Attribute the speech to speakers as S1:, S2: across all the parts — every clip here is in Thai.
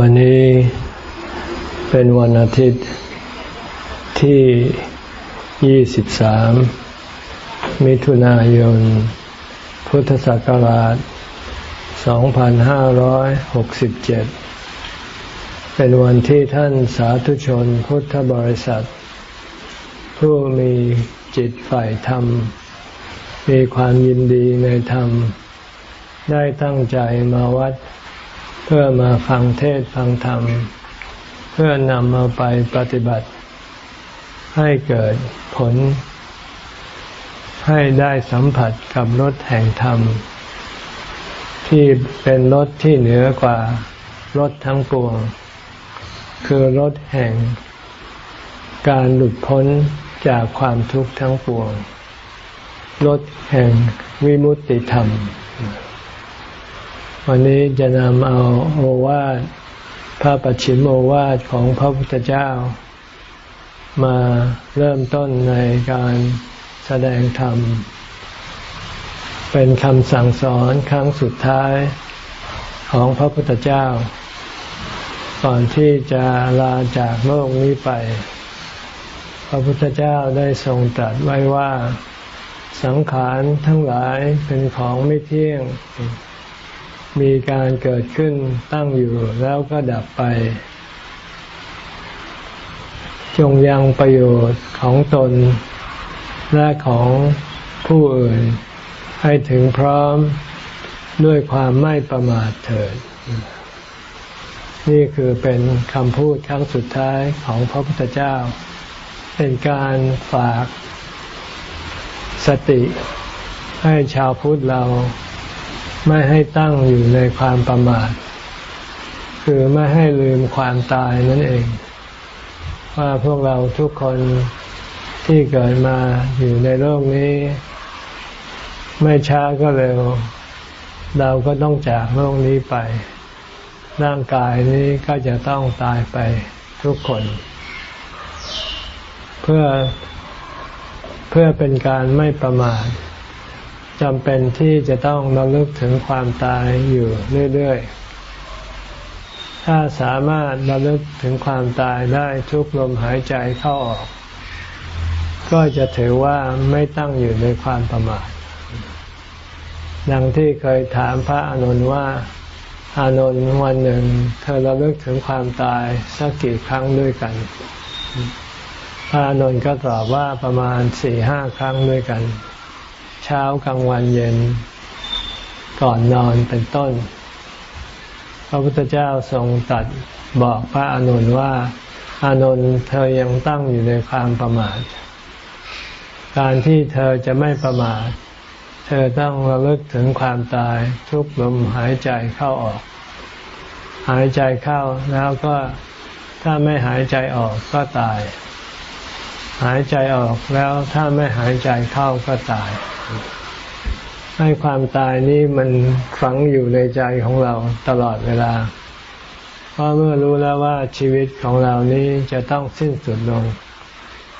S1: วันนี้เป็นวันอาทิตย์ที่ 23 มิถุนายน พุทธศักราช 2567 เป็นวันที่ท่านสาธุชนพุทธบริษัท ผู้มีจิตฝ่ายธรรม มีความยินดีในธรรม ได้ตั้งใจมาวัดเเพื่อมาฟังเทศฟังธรรม เพื่อนำมาไปปฏิบัติ ให้เกิดผล ให้ได้สัมผัสกับรถแห่งธรรม ที่เป็นรถที่เหนือกว่ารถทั้งปวง คือรถแห่ง การหลุดพ้นจากความทุกข์ทั้งปวงรถแห่งวิมุตติธรรม วันนี้จะนำเอาโอวาทพระปัจฉิมโอวาทของพระพุทธเจ้า มาเริ่มต้นในการแสดงธรรม เป็นคำสั่งสอนครั้งสุดท้ายของพระพุทธเจ้า ก่อนที่จะลาจากโลกนี้ไป พระพุทธเจ้าได้ทรงตรัสไว้ว่าสังขารทั้งหลายเป็นของไม่เที่ยง มีการเกิดขึ้นตั้งอยู่แล้วก็ดับไป จงยังประโยชน์ของตน และของผู้อื่น ให้ถึงพร้อมด้วยความไม่ประมาทเถิด นี่คือเป็นคำพูดครั้งสุดท้ายของพระพุทธเจ้า เป็นการฝากสติให้ชาวพุทธเรา ไม่ให้ตั้งอยู่ในความประมาท คือไม่ให้ลืมความตายนั่นเอง ว่าพวกเราทุกคนที่เกิดมาอยู่ในโลกนี้ ไม่ช้าก็เร็ว เราก็ต้องจากโลกนี้ไป ร่างกายนี้ก็จะต้องตายไปทุกคน เพื่อเพื่อเป็นการไม่ประมาท จำเป็นที่จะต้องระลึกถึงความตายอยู่เรื่อยๆ ถ้าสามารถระลึกถึงความตายได้ทุกลมหายใจเข้าออก ก็จะถือว่าไม่ตั้งอยู่ในความประมาท ดังที่เคยถามพระอนุนว่า อานนท์วันหนึ่ง เธอระลึกถึงความตายสักกี่ครั้งด้วยกัน พระอนุนก็ตอบว่าประมาณสี่ห้าครั้งด้วยกัน เช้ากลางวันเย็น ก่อนนอนเป็นต้น พระพุทธเจ้าทรงตัดบอกพระอนุนว่า อานนท์เธอยังตั้งอยู่ในความประมาท การที่เธอจะไม่ประมาท เธอต้องระลึกถึงความตายทุกลมหายใจเข้าออก หายใจเข้าแล้วก็ถ้าไม่หายใจออกก็ตาย หายใจออกแล้วถ้าไม่หายใจเข้าก็ตาย ให้ความตายนี้มันฝังอยู่ในใจของเราตลอดเวลา เพราะเมื่อรู้แล้วว่าชีวิตของเรานี้จะต้องสิ้นสุดลง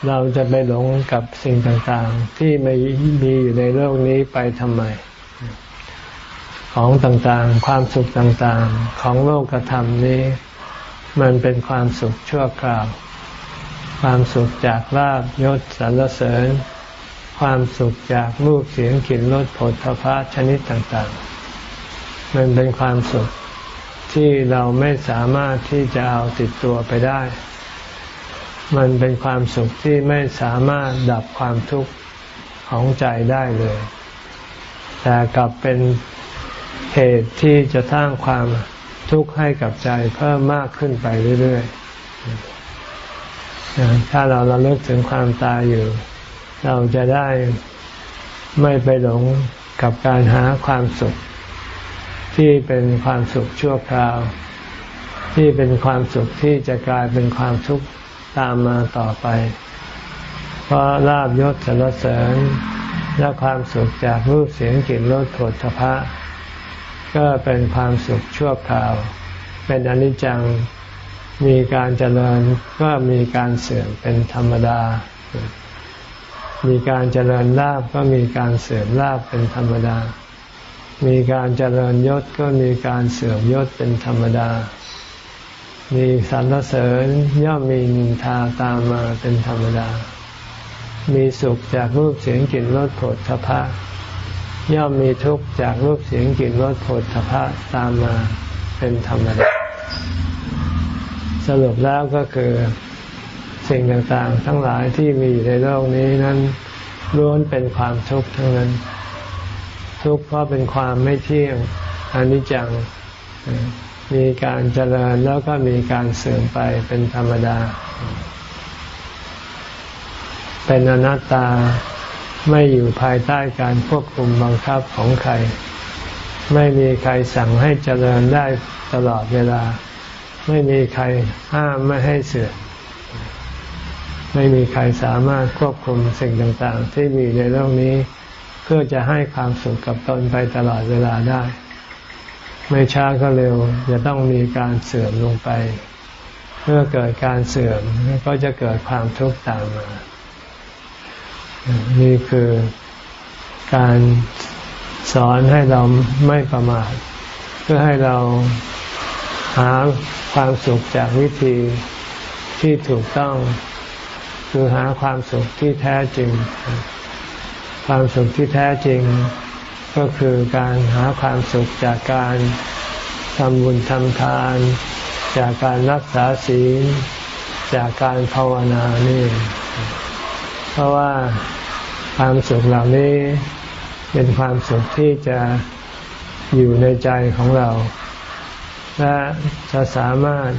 S1: เราจะไปหลงกับสิ่งต่างๆ ที่ไม่มีอยู่ในโลกนี้ไปทำไม ของต่างๆ ความสุขต่างๆ ของโลกธรรมนี้ มันเป็นความสุขชั่วคราว ความสุขจากลาบยศสรรเสริญ ความสุขจากรูปเสียงกลิ่นรสผลพภะชนิดต่างๆ มันเป็นความสุขที่เราไม่สามารถที่จะเอาติดตัวไปได้ มันเป็นความสุขที่ไม่สามารถดับความทุกข์ของใจได้เลย แต่กลับเป็นเหตุที่จะสร้างความทุกข์ให้กับใจเพิ่มมากขึ้นไปเรื่อยๆ ถ้าเราเราเลิกถึงความตายอยู่ เราจะได้ไม่ไปหลงกับการหาความสุข ที่เป็นความสุขชั่วคราว ที่เป็นความสุขที่จะกลายเป็นความทุกข์ตามมาต่อไป เพราะลาบยศสรรเสริญและความสุขจากรูปเสียงกลิ่นรสผลพระก็เป็นความสุขชั่วคราว เป็นอนิจจัง มีการเจริญก็มีการเสื่อมเป็นธรรมดา มีการเจริญลาบก็มีการเสื่อมลาบเป็นธรรมดา มีการเจริญยศก็มีการเสื่อมยศเป็นธรรมดา มีสรรเสริญย่อมมีนินทาตามมาเป็นธรรมดา มีสุขจากรูปเสียงกลิ่นรสผลทพะย่อมมีทุกข์จากรูปเสียงกลิ่นรสผลทพะตามมาเป็นธรรมดา สรุปแล้วก็คือสิ่งต่างๆ ทั้งหลายที่มีอยู่ในโลกนี้นั้นล้วนเป็นความทุกข์ทั้งนั้น ทุกข์เพราะเป็นความไม่เที่ยงอนิจจังมีการเจริญแล้วก็มีการเสื่อมไปเป็นธรรมดา เป็นอนัตตาไม่อยู่ภายใต้การควบคุมบังคับของใคร ไม่มีใครสั่งให้เจริญได้ตลอดเวลา ไม่มีใครห้ามไม่ให้เสื่อมไม่มีใครสามารถควบคุมสิ่งต่างๆ ที่มีในโลกนี้ เพื่อจะให้ความสุขกับตนไปตลอดเวลาได้ ไม่ช้าก็เร็วจะต้องมีการเสื่อมลงไป เมื่อเกิดการเสื่อมก็จะเกิดความทุกข์ตามมา นี่คือการสอนให้เราไม่ประมาทเพื่อให้เราหา ความสุขจากวิธีที่ถูกต้อง คือหาความสุขที่แท้จริง ความสุขที่แท้จริง ก็คือการหาความสุขจากการทำบุญทำทาน จากการรักษาศีล จากการภาวนานี่ เพราะว่าความสุขเหล่านี้เป็นความสุขที่จะอยู่ในใจของเรา และจะสามารถ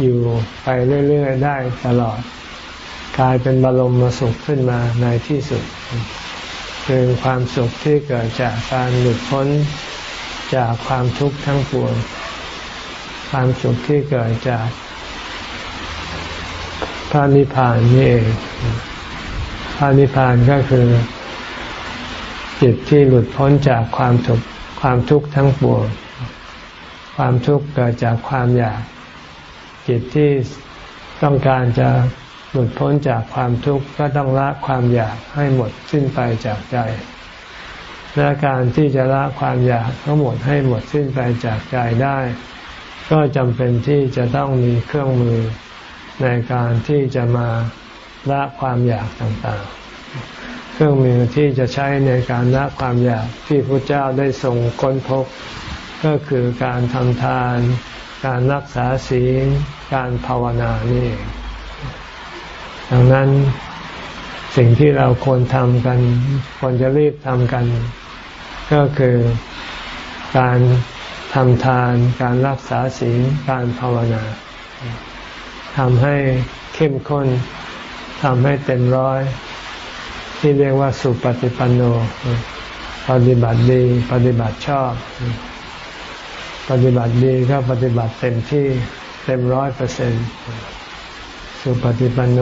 S1: อยู่ไปเรื่อย ๆ ได้ตลอด กลายเป็นบรมมาสุขขึ้นมาในที่สุด คือความสุขที่เกิดจากการหลุดพ้นจากความทุกข์ทั้งปวง ความสุขที่เกิดจากพระนิพพานนี่เองพระนิพพานก็คือ จิตที่หลุดพ้นจากความทุกข์ความทุกข์ทั้งปวง ความทุกข์เกิดจากความอยาก จิตที่ต้องการจะหลุดพ้นจากความทุกข์ก็ต้องละความอยากให้หมดสิ้นไปจากใจ และการที่จะละความอยากทั้งหมดให้หมดสิ้นไปจากใจได้ ก็จำเป็นที่จะต้องมีเครื่องมือในการที่จะมาละความอยากต่างๆ เครื่องมือที่จะใช้ในการละความอยากที่พระเจ้าได้ทรงค้นพบ ก็คือการทำทาน การรักษาศีล การภาวนานี่ดังนั้นสิ่งที่เราควรทำกันควรจะรีบทำกัน ก็คือการทำทาน การรักษาศีล การภาวนาทำให้เข้มข้นทำให้เต็มร้อย ที่เรียกว่าสุปฏิปันโน ปฏิบัติดี ปฏิบัติชอบ ปฏิบัติดีก็ปฏิบัติเต็มที่เต็มร้อยเปอร์เซ็นต์สุปฏิปันโน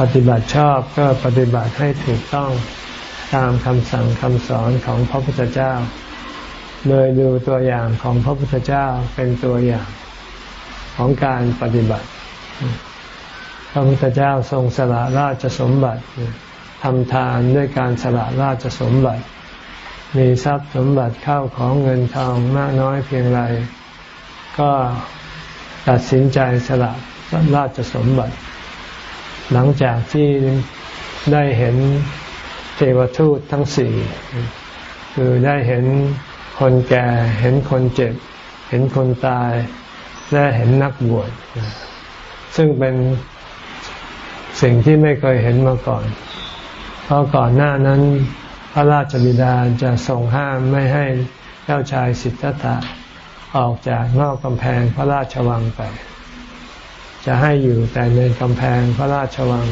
S1: ปฏิบัติชอบก็ปฏิบัติให้ถูกต้องตามคำสั่งคำสอนของพระพุทธเจ้า โดยดูตัวอย่างของพระพุทธเจ้าเป็นตัวอย่างของการปฏิบัติ พระพุทธเจ้าทรงสละราชสมบัติทำทานด้วยการสละราชสมบัติ มีทรัพย์สมบัติเข้าของเงินทองมากน้อยเพียงไร ก็ตัดสินใจสละราชสมบัติ หลังจากที่ได้เห็นเทวทูตทั้งสี่คือได้เห็นคนแก่ เห็นคนเจ็บ เห็นคนตาย และเห็นนักบวชซึ่งเป็นสิ่งที่ไม่เคยเห็นมาก่อน เพราะก่อนหน้านั้น ระราชบิดาจะทรงห้ามไม่ให้เจ้าชายสิทธัตถะออกจากนอกกำแพงพระราชวังไป จะให้อยู่แต่ในกำแพงพระราชวัง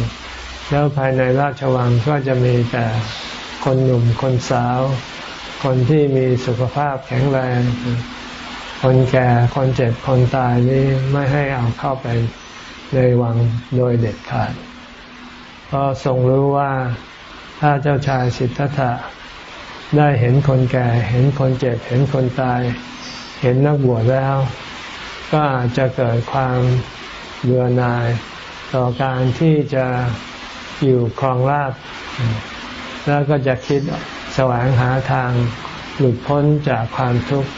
S1: แล้วภายในราชวังก็จะมีแต่คนหนุ่มคนสาว คนที่มีสุขภาพแข็งแรง คนแก่คนเจ็บคนตายนี่ไม่ให้เอาเข้าไปในวังโดยเด็ดขาด เพราะทรงรู้ว่า ถ้าเจ้าชายสิทธัตถะได้เห็นคนแก่ เห็นคนเจ็บ เห็นคนตาย เห็นนักบวชแล้ว ก็อาจจะเกิดความเบื่อหน่าย ต่อการที่จะอยู่ครองราบแล้วก็จะคิดแสวงหาทางหลุดพ้นจากความทุกข์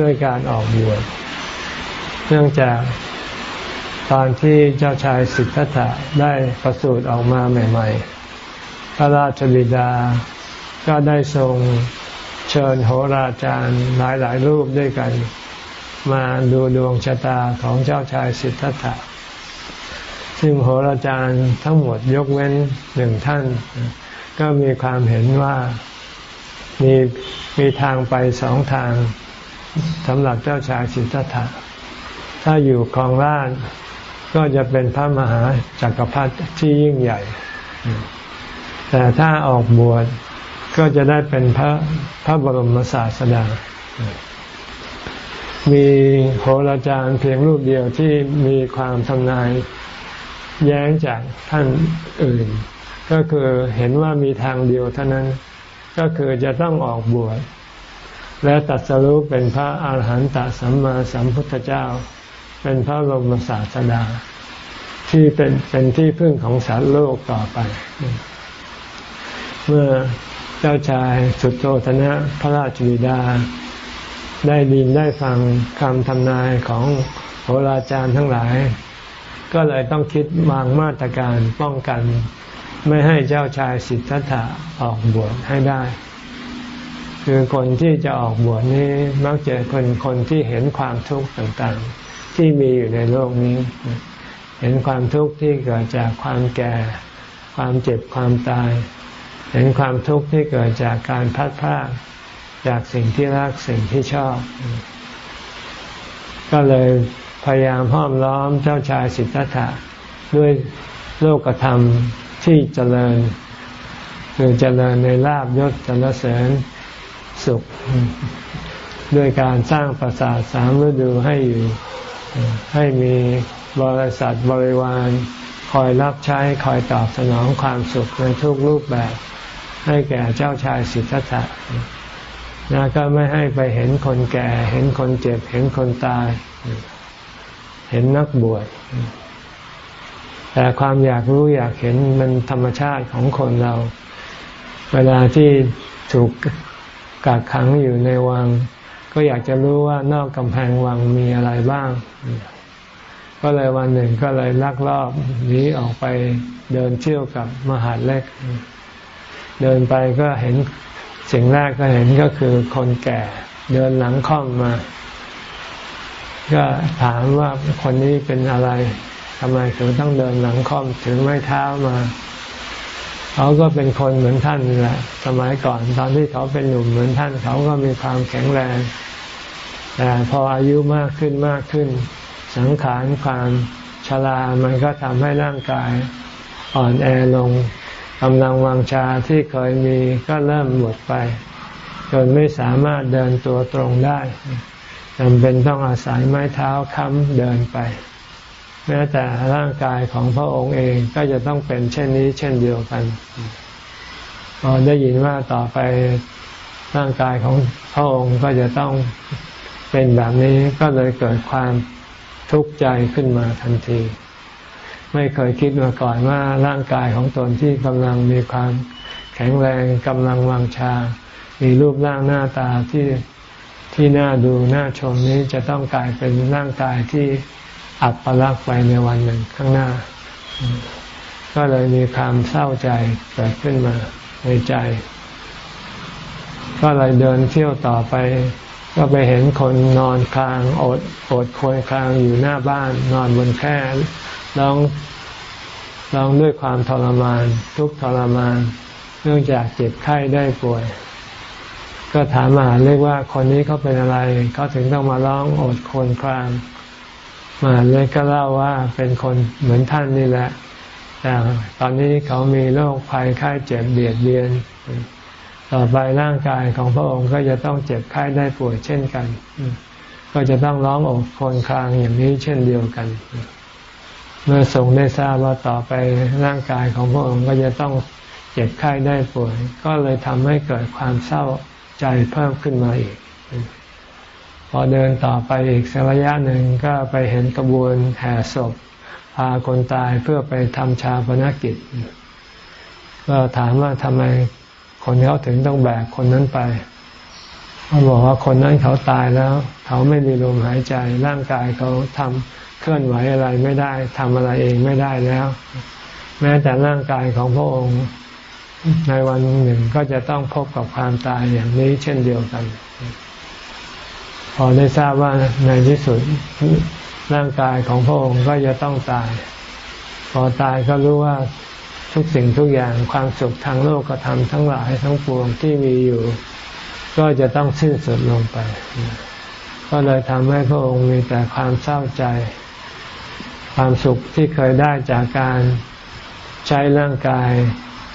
S1: ด้วยการออกบวช เนื่องจากตอนที่เจ้าชายสิทธัตถะได้ประสูติออกมาใหม่ ๆ พระราชบิดา ก็ได้ทรงเชิญโหราจารย์หลายๆรูปด้วยกัน มาดูดวงชะตาของเจ้าชายสิทธัตถะ ซึ่งโหราจารย์ทั้งหมดยกเว้นหนึ่งท่าน ก็มีความเห็นว่ามีมีทางไปสองทางสำหรับเจ้าชายสิทธัตถะ ถ้าอยู่ครองราชก็จะเป็นพระมหาจากักรพรรดิที่ยิ่งใหญ่ แต่ถ้าออกบวชก็จะได้เป็นพระพระบรมศาสดา มีโหราจารย์เพียงรูปเดียวที่มีความทำนายแย้งจากท่านอื่น ก็คือเห็นว่ามีทางเดียวเท่านั้นก็คือจะต้องออกบวชและตัดสรุปเป็นพระอาหารหันตสัมมาสัมพุทธเจ้า เป็นพระบรมศาสดา ที่เป็นเป็นที่พึ่งของสารโลกต่อไป เมื่อเจ้าชายสุดโทธนะพระราชบิดา ได้ดินได้ฟังคำทำนายของโหราจารย์ทั้งหลาย ก็เลยต้องคิดวางมาตรการป้องกัน ไม่ให้เจ้าชายสิทธัตถะออกบวชให้ได้ คือคนที่จะออกบวชนี้มักจะเป็นคนที่เห็นความทุกข์ต่างๆ ที่มีอยู่ในโลกนี้ เห็นความทุกข์ที่เกิดจากความแก่ ความเจ็บความตาย เห็นความทุกข์ที่เกิดจากการพัดพลาดจากสิ่งที่รักสิ่งที่ชอบ ก็เลยพยายามห้อมล้อมเจ้าชายสิทธัตถะด้วยโลกธรรมที่เจริญคือเจริญในลาบยศจรรเสริญสุข ด้วยการสร้างปราสาทสามฤดูให้อยู่ ให้มีบริษัทบริวาร คอยรับใช้คอยตอบสนองความสุขในทุกรูปแบบ ให้แก่เจ้าชายสิทธัตถะนะก็ไม่ให้ไปเห็นคนแก่ เห็นคนเจ็บ เห็นคนตาย เห็นนักบวชแต่ความอยากรู้อยากเห็นมันธรรมชาติของคนเรา เวลาที่ถูกกักขังอยู่ในวัง ก็อยากจะรู้ว่านอกกำแพงวังมีอะไรบ้าง ก็เลยวันหนึ่งก็เลยลักลอบหนีออกไปเดินเที่ยวกับมหาเล็ก เดินไปก็เห็นสิ่งแรกก็เห็นก็คือคนแก่ เดินหลังค่อมมา ก็ถามว่าคนนี้เป็นอะไรทำไมถึงต้องเดินหลังค่อมถึงไม้เท้ามาเขาก็เป็นคนเหมือนท่านแหละ สมัยก่อนตอนที่เขาเป็นหนุ่มเหมือนท่าน เขาก็มีความแข็งแรง แต่พออายุมากขึ้นมากขึ้น สังขารความชรา มันก็ทำให้ร่างกายอ่อนแอลง กำลังวังชาที่เคยมีก็เริ่มหมดไป จนไม่สามารถเดินตัวตรงได้จำเป็นต้องอาศัยไม้เท้าค้ำเดินไป แม้แต่ร่างกายของพระองค์เองก็จะต้องเป็นเช่นนี้เช่นเดียวกันพอได้ยินว่าต่อไปร่างกายของพระองค์ก็จะต้องเป็นแบบนี้ก็เลยเกิดความทุกข์ใจขึ้นมาทันที ไม่เคยคิดมาก่อนว่าร่างกายของตนที่กำลังมีความแข็งแรงกำลังวังชา มีรูปร่างหน้าตาที่ที่น่าดูน่าชมนี้จะต้องกลายเป็นร่างกายที่อับปลักไปในวันหนึ่งข้างหน้า ก็เลยมีความเศร้าใจเกิดขึ้นมาในใจ ก็เลยเดินเที่ยวต่อไป ก็ไปเห็นคนนอนคลางอดอดคอยคลางอยู่หน้าบ้าน นอนบนแคร่ ร้องร้องด้วยความทรมาน ทุกทรมาน เนื่องจากเจ็บไข้ได้ป่วย ก็ถามมาเรียกว่าคนนี้เขาเป็นอะไรเขาถึงต้องมาร้องโอดโคนครางมาเลยก็เล่าว่าเป็นคนเหมือนท่านนี่แหละแต่ตอนนี้เขามีโรคภัยไข้เจ็บเบียดเบียน ต่อไปร่างกายของพระองค์ก็จะต้องเจ็บไข้ได้ป่วยเช่นกัน ก็จะต้องร้องโอดคนครางอย่างนี้เช่นเดียวกัน เมื่อทรงได้ทราบว่าต่อไปร่างกายของพระองค์ก็จะต้องเจ็บไข้ได้ป่วย ก็เลยทำให้เกิดความเศร้าใจเพิ่มขึ้นมาอีก พอเดินต่อไปอีกสักระยะหนึ่งก็ไปเห็นกระบวนแห่ศพ พาคนตายเพื่อไปทำชาปนกิจ ก็ถามว่าทำไมคนเขาถึงต้องแบกคนนั้นไปเขาบอกว่าคนนั้นเขาตายแล้ว เขาไม่มีลมหายใจร่างกายเขาทำ ลื่อนไหวอะไรไม่ได้ทำอะไรเองไม่ได้แล้ว แม้แต่ร่างกายของพระองค์ในวันหนึ่งก็จะต้องพบกับความตายอย่างนี้เช่นเดียวกัน พอได้ทราบว่าในที่สุดร่างกายของพระองค์ก็จะต้องตาย พอตายก็รู้ว่าทุกสิ่งทุกอย่างความสุขทางโลกก็ทำทั้งหลายทั้งปวงที่มีอยู่ ก็จะต้องสิ้นสุดลงไป ก็เลยทำให้พระองค์มีแต่ความเศร้าใจ ความสุขที่เคยได้จากการใช้ร่างกาย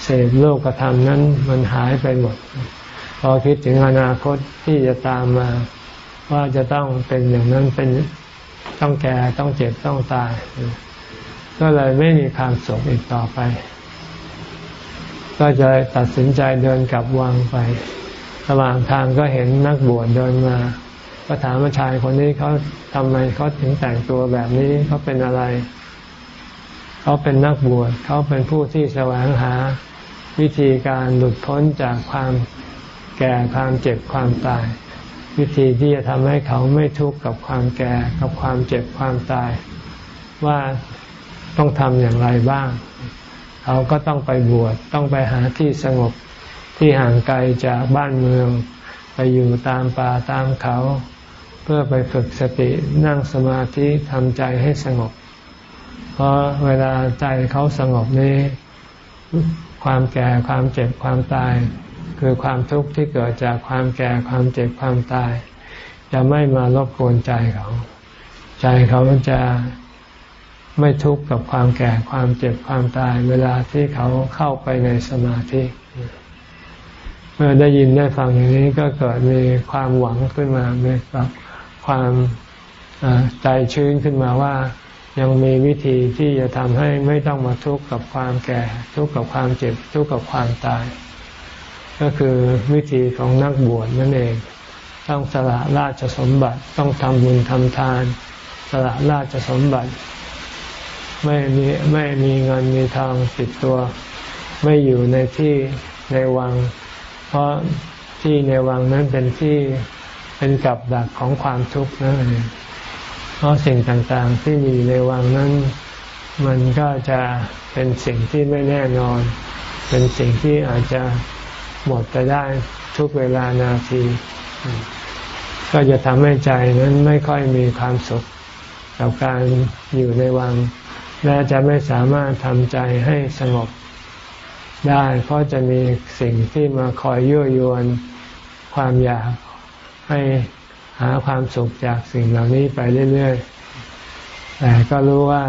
S1: เสพโลกธรรมนั้นมันหายไปหมด พอคิดถึงอนาคตที่จะตามมา ว่าจะต้องเป็นอย่างนั้นเป็นต้องแก่ต้องเจ็บต้องตาย ก็เลยไม่มีความสุขอีกต่อไป ก็จะตัดสินใจเดินกลับวังไประหว่างทางก็เห็นนักบวชเดินมา ก็ถามว่าชายคนนี้เขาทำไมเขาถึงแต่งตัวแบบนี้เขาเป็นอะไร เขาเป็นนักบวชเขาเป็นผู้ที่แสวงหา วิธีการหลุดพ้นจากความแก่ความเจ็บความตาย วิธีที่จะทำให้เขาไม่ทุกข์กับความแก่กับความเจ็บความตาย ว่าต้องทำอย่างไรบ้าง เขาก็ต้องไปบวชต้องไปหาที่สงบที่ห่างไกลจากบ้านเมือง ไปอยู่ตามป่าตามเขา เพื่อไปฝึกสตินั่งสมาธิทำใจให้สงบ เพราะเวลาใจเขาสงบนี้ ความแก่ความเจ็บความตาย คือความทุกข์ที่เกิดจากความแก่ความเจ็บความตาย จะไม่มารบกวนใจเขา ใจเขาจะไม่ทุกข์กับความแก่ความเจ็บความตาย เวลาที่เขาเข้าไปในสมาธิ เมื่อได้ยินได้ฟังอย่างนี้ก็เกิดมีความหวังขึ้นมามีแบบ ความใจชื้นขึ้นมาว่ายังมีวิธีที่จะทำให้ไม่ต้องมาทุกข์กับความแก่ ทุกข์กับความเจ็บ ทุกข์กับความตาย ก็คือวิธีของนักบวชนั่นเอง ต้องสละราชสมบัติต้องทำบุญทำทาน สละราชสมบัติ ไม่มีไม่มีเงินมีทองติดตัว ไม่อยู่ในที่ในวัง เพราะที่ในวังนั้นเป็นที่ เป็นกับดักของความทุกข์นั่นเองเพราะสิ่งต่างๆที่มีในวังนั้น มันก็จะเป็นสิ่งที่ไม่แน่นอน เป็นสิ่งที่อาจจะหมดไปได้ทุกเวลานาที ก็จะทำให้ใจนั้นไม่ค่อยมีความสุขกับการอยู่ในวังและจะไม่สามารถทำใจให้สงบได้ เพราะจะมีสิ่งที่มาคอยยั่วยวนความอยาก ให้หาความสุขจากสิ่งเหล่านี้ไปเรื่อยๆ แต่ก็รู้ว่า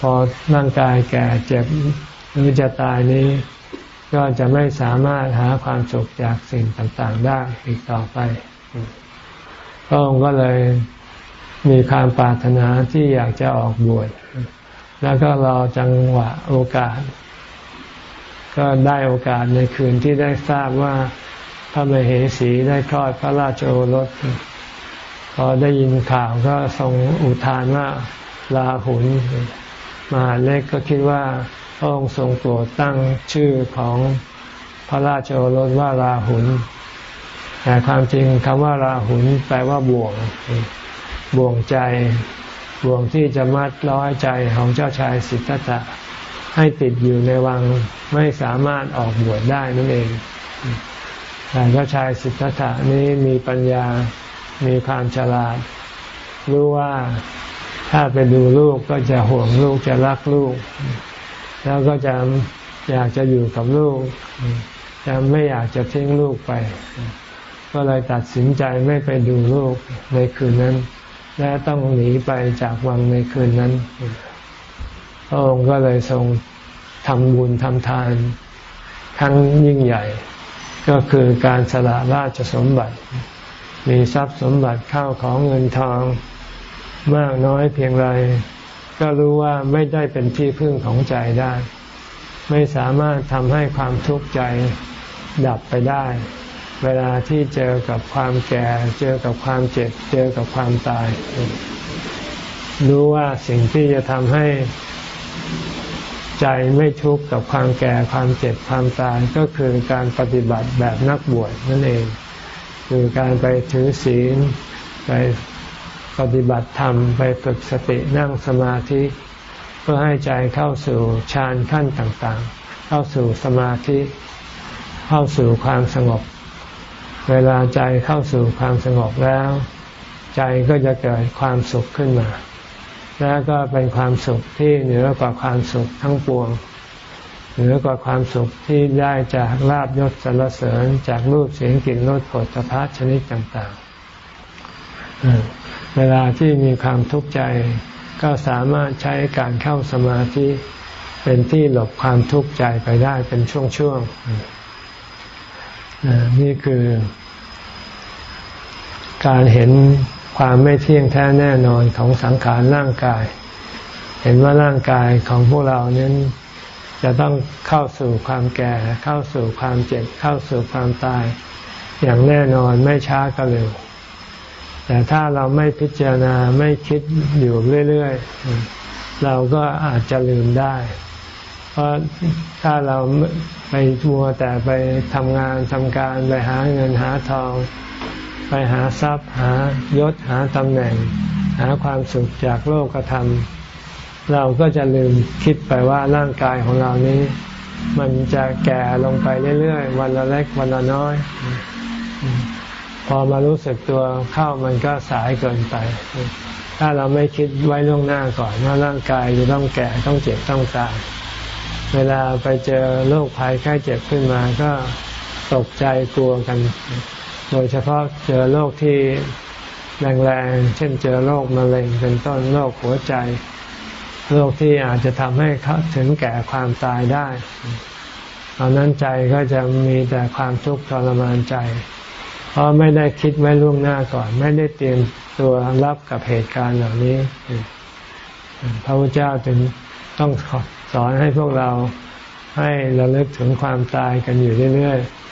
S1: พอร่างกายแก่เจ็บหรือจะตายนี้ ก็จะไม่สามารถหาความสุขจากสิ่งต่างๆ ได้อีกต่อไป พระองค์ก็เลยมีความปรารถนาที่อยากจะออกบวช แล้วก็รอจังหวะโอกาส ก็ได้โอกาสในคืนที่ได้ทราบว่า พระมเหสีได้คลอดพระราชโอรส พอได้ยินข่าวก็ทรงอุทานว่าลาหุนมหาเล็กก็คิดว่าพระองค์ทรงโปรดตั้งชื่อของพระราชโอรสว่าราหุลแต่ความจริงคำว่าราหุลแปลว่าบ่วง บ่วงใจ บ่วงที่จะมัดร้อยใจของเจ้าชายสิทธัตถะให้ติดอยู่ในวังไม่สามารถออกบวชได้นั่นเอง แต่เจ้าชายสิทธัตถะนี้มีปัญญา มีความฉลาด รู้ว่าถ้าไปดูลูกก็จะห่วงลูกจะรักลูก แล้วก็จะอยากจะอยู่กับลูก จะไม่อยากจะทิ้งลูกไป ก็เลยตัดสินใจไม่ไปดูลูกในคืนนั้น และต้องหนีไปจากวังในคืนนั้น พระองค์ก็เลยทรงทำบุญทำทานครั้งยิ่งใหญ่ ก็คือการสละราชสมบัติ มีทรัพย์สมบัติเข้าของเงินทองมากน้อยเพียงไร ก็รู้ว่าไม่ได้เป็นที่พึ่งของใจได้ ไม่สามารถทำให้ความทุกข์ใจดับไปได้ เวลาที่เจอกับความแก่ เจอกับความเจ็บ เจอกับความตาย รู้ว่าสิ่งที่จะทำให้ ใจไม่ทุกข์กับความแก่ความเจ็บความตายก็คือการปฏิบัติแบบนักบวชนั่นเอง คือการไปถือศีลไปปฏิบัติธรรมไปฝึกสตินั่งสมาธิ เพื่อให้ใจเข้าสู่ฌานขั้นต่างๆ เข้าสู่สมาธิ เข้าสู่ความสงบ เวลาใจเข้าสู่ความสงบแล้ว ใจก็จะเกิดความสุขขึ้นมา และก็เป็นความสุขที่เหนือกว่าความสุขทั้งปวง เหนือกว่าความสุขที่ได้จากลาบยศสรรเสริญจากรูปเสียงกลิ่นรสผลพระชนิดต่างๆ เวลาที่มีความทุกข์ใจก็สามารถใช้การเข้าสมาธิเป็นที่หลบความทุกข์ใจไปได้เป็นช่วงๆ นี่คือการเห็น ความไม่เที่ยงแท้แน่นอนของสังขารร่างกาย เห็นว่าร่างกายของพวกเรานั้นจะต้องเข้าสู่ความแก่ เข้าสู่ความเจ็บ เข้าสู่ความตาย อย่างแน่นอนไม่ช้าก็เร็ว แต่ถ้าเราไม่พิจารณาไม่คิดอยู่เรื่อยๆ เราก็อาจจะลืมได้ เพราะถ้าเราไปมัวแต่ไปทำงานทำการไปหาเงินหาทอง ไปหาทรัพย์หายศหาตำแหน่ง หาความสุขจากโลกธรรม เราก็จะลืมคิดไปว่าร่างกายของเรานี้ มันจะแก่ลงไปเรื่อยๆ วันละเล็กวันละน้อย พอมารู้สึกตัวเข้ามันก็สายเกินไป ถ้าเราไม่คิดไว้ล่วงหน้าก่อนว่าร่างกายจะต้องแก่ต้องเจ็บต้องตายเวลาไปเจอโรคภัยไข้เจ็บขึ้นมาก็ตกใจกลัวกัน โดยเฉพาะเจอโรคที่แรงๆ เช่นเจอโรคมะเร็งเป็นต้นโรคหัวใจ โรคที่อาจจะทำให้เขาถึงแก่ความตายได้ตอนนั้นใจก็จะมีแต่ความทุกข์ทรมานใจ เพราะไม่ได้คิดไว้ล่วงหน้าก่อน ไม่ได้เตรียมตัวรับกับเหตุการณ์เหล่านี้ พระพุทธเจ้าจึงต้องสอนให้พวกเราให้ระลึกถึงความตายกันอยู่เรื่อยๆ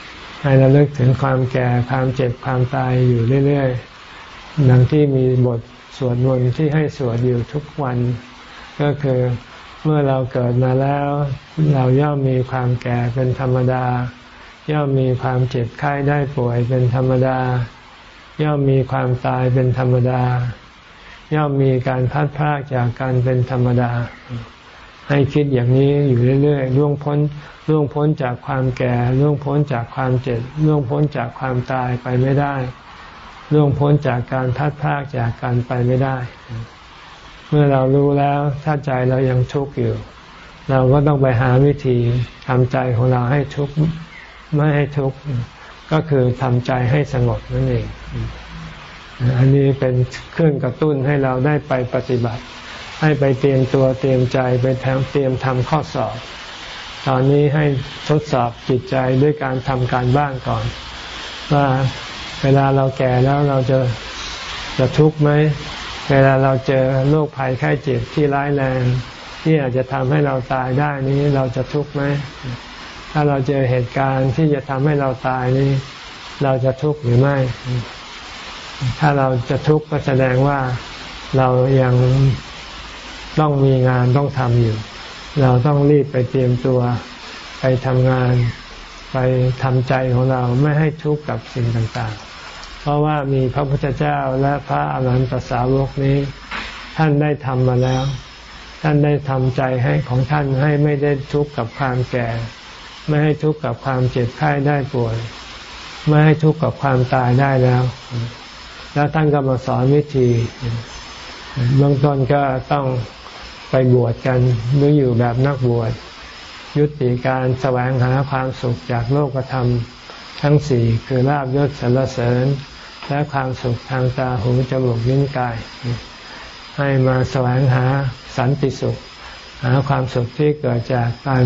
S1: ให้ระลึกถึงความแก่ความเจ็บความตายอยู่เรื่อยๆดังที่มีบทสวดมนต์ที่ให้สวดอยู่ทุกวัน ก็คือเมื่อเราเกิดมาแล้ว เราย่อมมีความแก่เป็นธรรมดา ย่อมมีความเจ็บไข้ได้ป่วยเป็นธรรมดา ย่อมมีความตายเป็นธรรมดา ย่อมมีการพัดพากจากการเป็นธรรมดา ให้คิดอย่างนี้อยู่เรื่อยๆล่วงพ้นล่วงพ้นจากความแก่ล่วงพ้นจากความเจ็บล่วงพ้นจากความตายไปไม่ได้ล่วงพ้นจากการพัดพากจากการไปไม่ได้ เมื่อเรารู้แล้วถ้าใจเรายังทุกข์อยู่ เราก็ต้องไปหาวิธีทำใจของเราให้ทุกข์ไม่ให้ทุกข์ก็คือทำใจให้สงบนั่นเอง อันนี้เป็นเครื่องกระตุ้นให้เราได้ไปปฏิบัติ ให้ไปเตรียมตัวเตรียมใจไปทำเตรียมทำข้อสอบ ตอนนี้ให้ทดสอบจิตใจด้วยการทำการบ้านก่อน ว่าเวลาเราแก่แล้วเราจะจะทุกข์ไหมเวลาเราเจอโรคภัยไข้เจ็บที่ร้ายแรงที่อาจจะทำให้เราตายได้นี้เราจะทุกข์ไหมถ้าเราเจอเหตุการณ์ที่จะทำให้เราตายนี้ เราจะทุกข์หรือไม่ ถ้าเราจะทุกข์ก็แสดงว่าเรายัง ต้องมีงานต้องทำอยู่ เราต้องรีบไปเตรียมตัว ไปทำงาน ไปทำใจของเราไม่ให้ทุกข์กับสิ่งต่างๆ เพราะว่ามีพระพุทธเจ้าและพระอรหันตสาวกนี้ ท่านได้ทำมาแล้ว ท่านได้ทำใจให้ของท่านให้ไม่ได้ทุกข์กับความแก่ ไม่ให้ทุกข์กับความเจ็บไข้ได้ป่วย ไม่ให้ทุกข์กับความตายได้แล้ว แล้วท่านก็มาสอนวิธีเบื้องต้นก็ต้อง ไปบวชกันหรืออยู่แบบนักบวชยุติการแสวงหาความสุขจากโลกธรรม ทั้งสี่คือลาบยศสรรเสริญ และความสุขทางตาหูจมูกลิ้นกาย ให้มาแสวงหาสันติสุข หาความสุขที่เกิดจากการ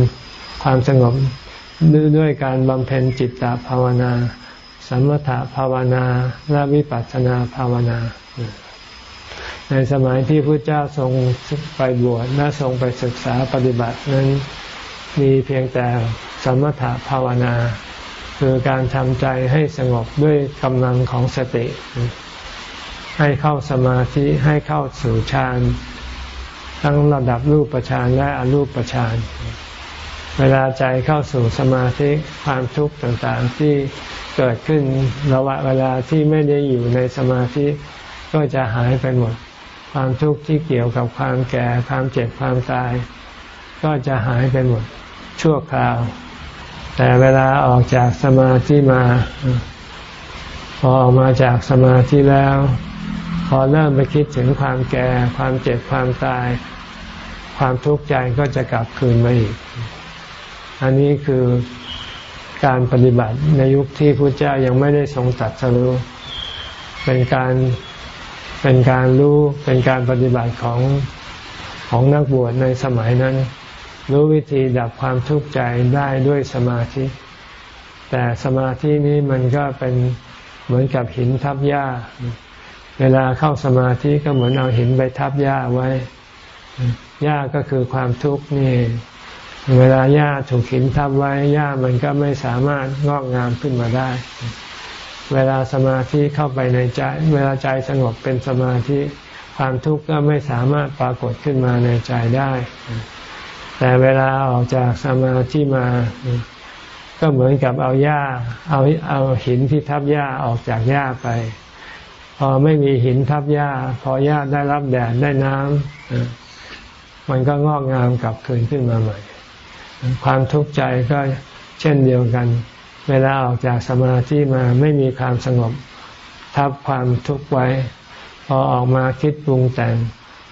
S1: ความสงบด้วยการบำเพ็ญจิตตภาวนา สมถภาวนาและวิปัสสนาภาวนา ในสมัยที่พระเจ้าทรงไปบวชและทรงไปศึกษาปฏิบัตินั้นมีเพียงแต่สมถภาวนา คือการทำใจให้สงบด้วยกำลังของสติ ให้เข้าสมาธิให้เข้าสู่ฌานทั้งระดับรูปฌานและอรูปฌานเวลาใจเข้าสู่สมาธิความทุกข์ต่างๆที่เกิดขึ้นระหว่างเวลาที่ไม่ได้อยู่ในสมาธิก็จะหายไปหมด ความทุกข์ที่เกี่ยวกับความแก่ความเจ็บความตาย ก็จะหายไปหมดชั่วคราว แต่เวลาออกจากสมาธิมา พอออกมาจากสมาธิแล้ว พอเริ่มไปคิดถึงความแก่ความเจ็บความตาย ความทุกข์ใจก็จะกลับคืนมาอีก อันนี้คือการปฏิบัติในยุคที่พระเจ้ายังไม่ได้ทรงตัดสรู้เป็นการ เป็นการรู้เป็นการปฏิบัติของของนักบวชในสมัยนั้น รู้วิธีดับความทุกข์ใจได้ด้วยสมาธิ แต่สมาธินี้มันก็เป็นเหมือนกับหินทับหญ้า เวลาเข้าสมาธิก็เหมือนเอาหินไปทับหญ้าไว้หญ้าก็คือความทุกข์นี่ เวลาหญ้าถูกหินทับไว้หญ้ามันก็ไม่สามารถงอกงามขึ้นมาได้ เวลาสมาธิเข้าไปในใจ เวลาใจสงบเป็นสมาธิ ความทุกข์ก็ไม่สามารถปรากฏขึ้นมาในใจได้ แต่เวลาออกจากสมาธิมา ก็เหมือนกับเอาหญ้า เอาเอาหินที่ทับหญ้าออกจากหญ้าไป พอไม่มีหินทับหญ้า พอหญ้าได้รับแดดได้น้ำมันก็งอกงามกลับคืนขึ้นมาใหม่ ความทุกข์ใจก็เช่นเดียวกัน เวลาออกจากสมาธิมาไม่มีความสงบทับความทุกข์ไว้ พอออกมาคิดปรุงแต่ง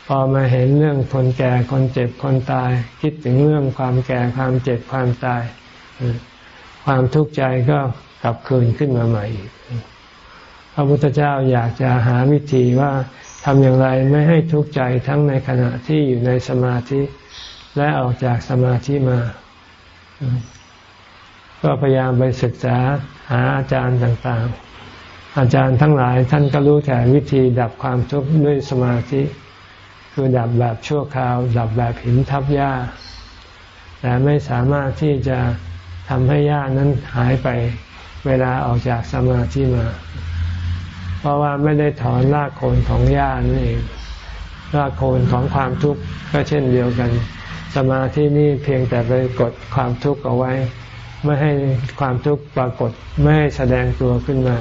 S1: พอมาเห็นเรื่องคนแก่คนเจ็บคนตาย คิดถึงเรื่องความแก่ความเจ็บความตาย ความทุกข์ใจก็กลับคืนขึ้นมาใหม่อีกพระพุทธเจ้าอยากจะหาวิธีว่าทำอย่างไรไม่ให้ทุกข์ใจทั้งในขณะที่อยู่ในสมาธิ และออกจากสมาธิมา ก็พยายามไปศึกษาหาอาจารย์ต่างๆ อาจารย์ทั้งหลายท่านก็รู้แต่วิธีดับความทุกข์ด้วยสมาธิ คือดับแบบชั่วคราว ดับแบบหินทับหญ้า แต่ไม่สามารถที่จะทำให้หญ้านั้นหายไปเวลาออกจากสมาธิมา เพราะว่าไม่ได้ถอนรากโคนของหญ้านั่นเอง รากโคนของความทุกข์ก็เช่นเดียวกัน สมาธินี่เพียงแต่ไปกดความทุกข์เอาไว้ ไม่ให้ความทุกข์ปรากฏไม่ให้แสดงตัวขึ้นมา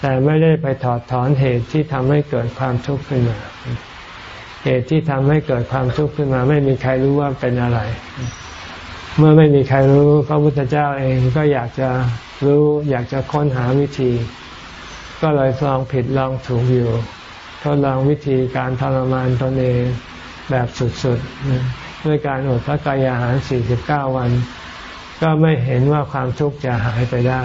S1: แต่ไม่ได้ไปถอดถอนเหตุที่ทำให้เกิดความทุกข์ขึ้นมา เหตุที่ทำให้เกิดความทุกข์ขึ้นมา ไม่มีใครรู้ว่าเป็นอะไร เมื่อไม่มีใครรู้พระพุทธเจ้าเองก็อยากจะรู้อยากจะค้นหาวิธี ก็เลยลองผิดลองถูกอยู่ทดลองวิธีการทรมานตนเองแบบสุดๆด้วยการอดพระกายอาหาร 49 วัน ก็ไม่เห็นว่าความทุกข์จะหายไปได้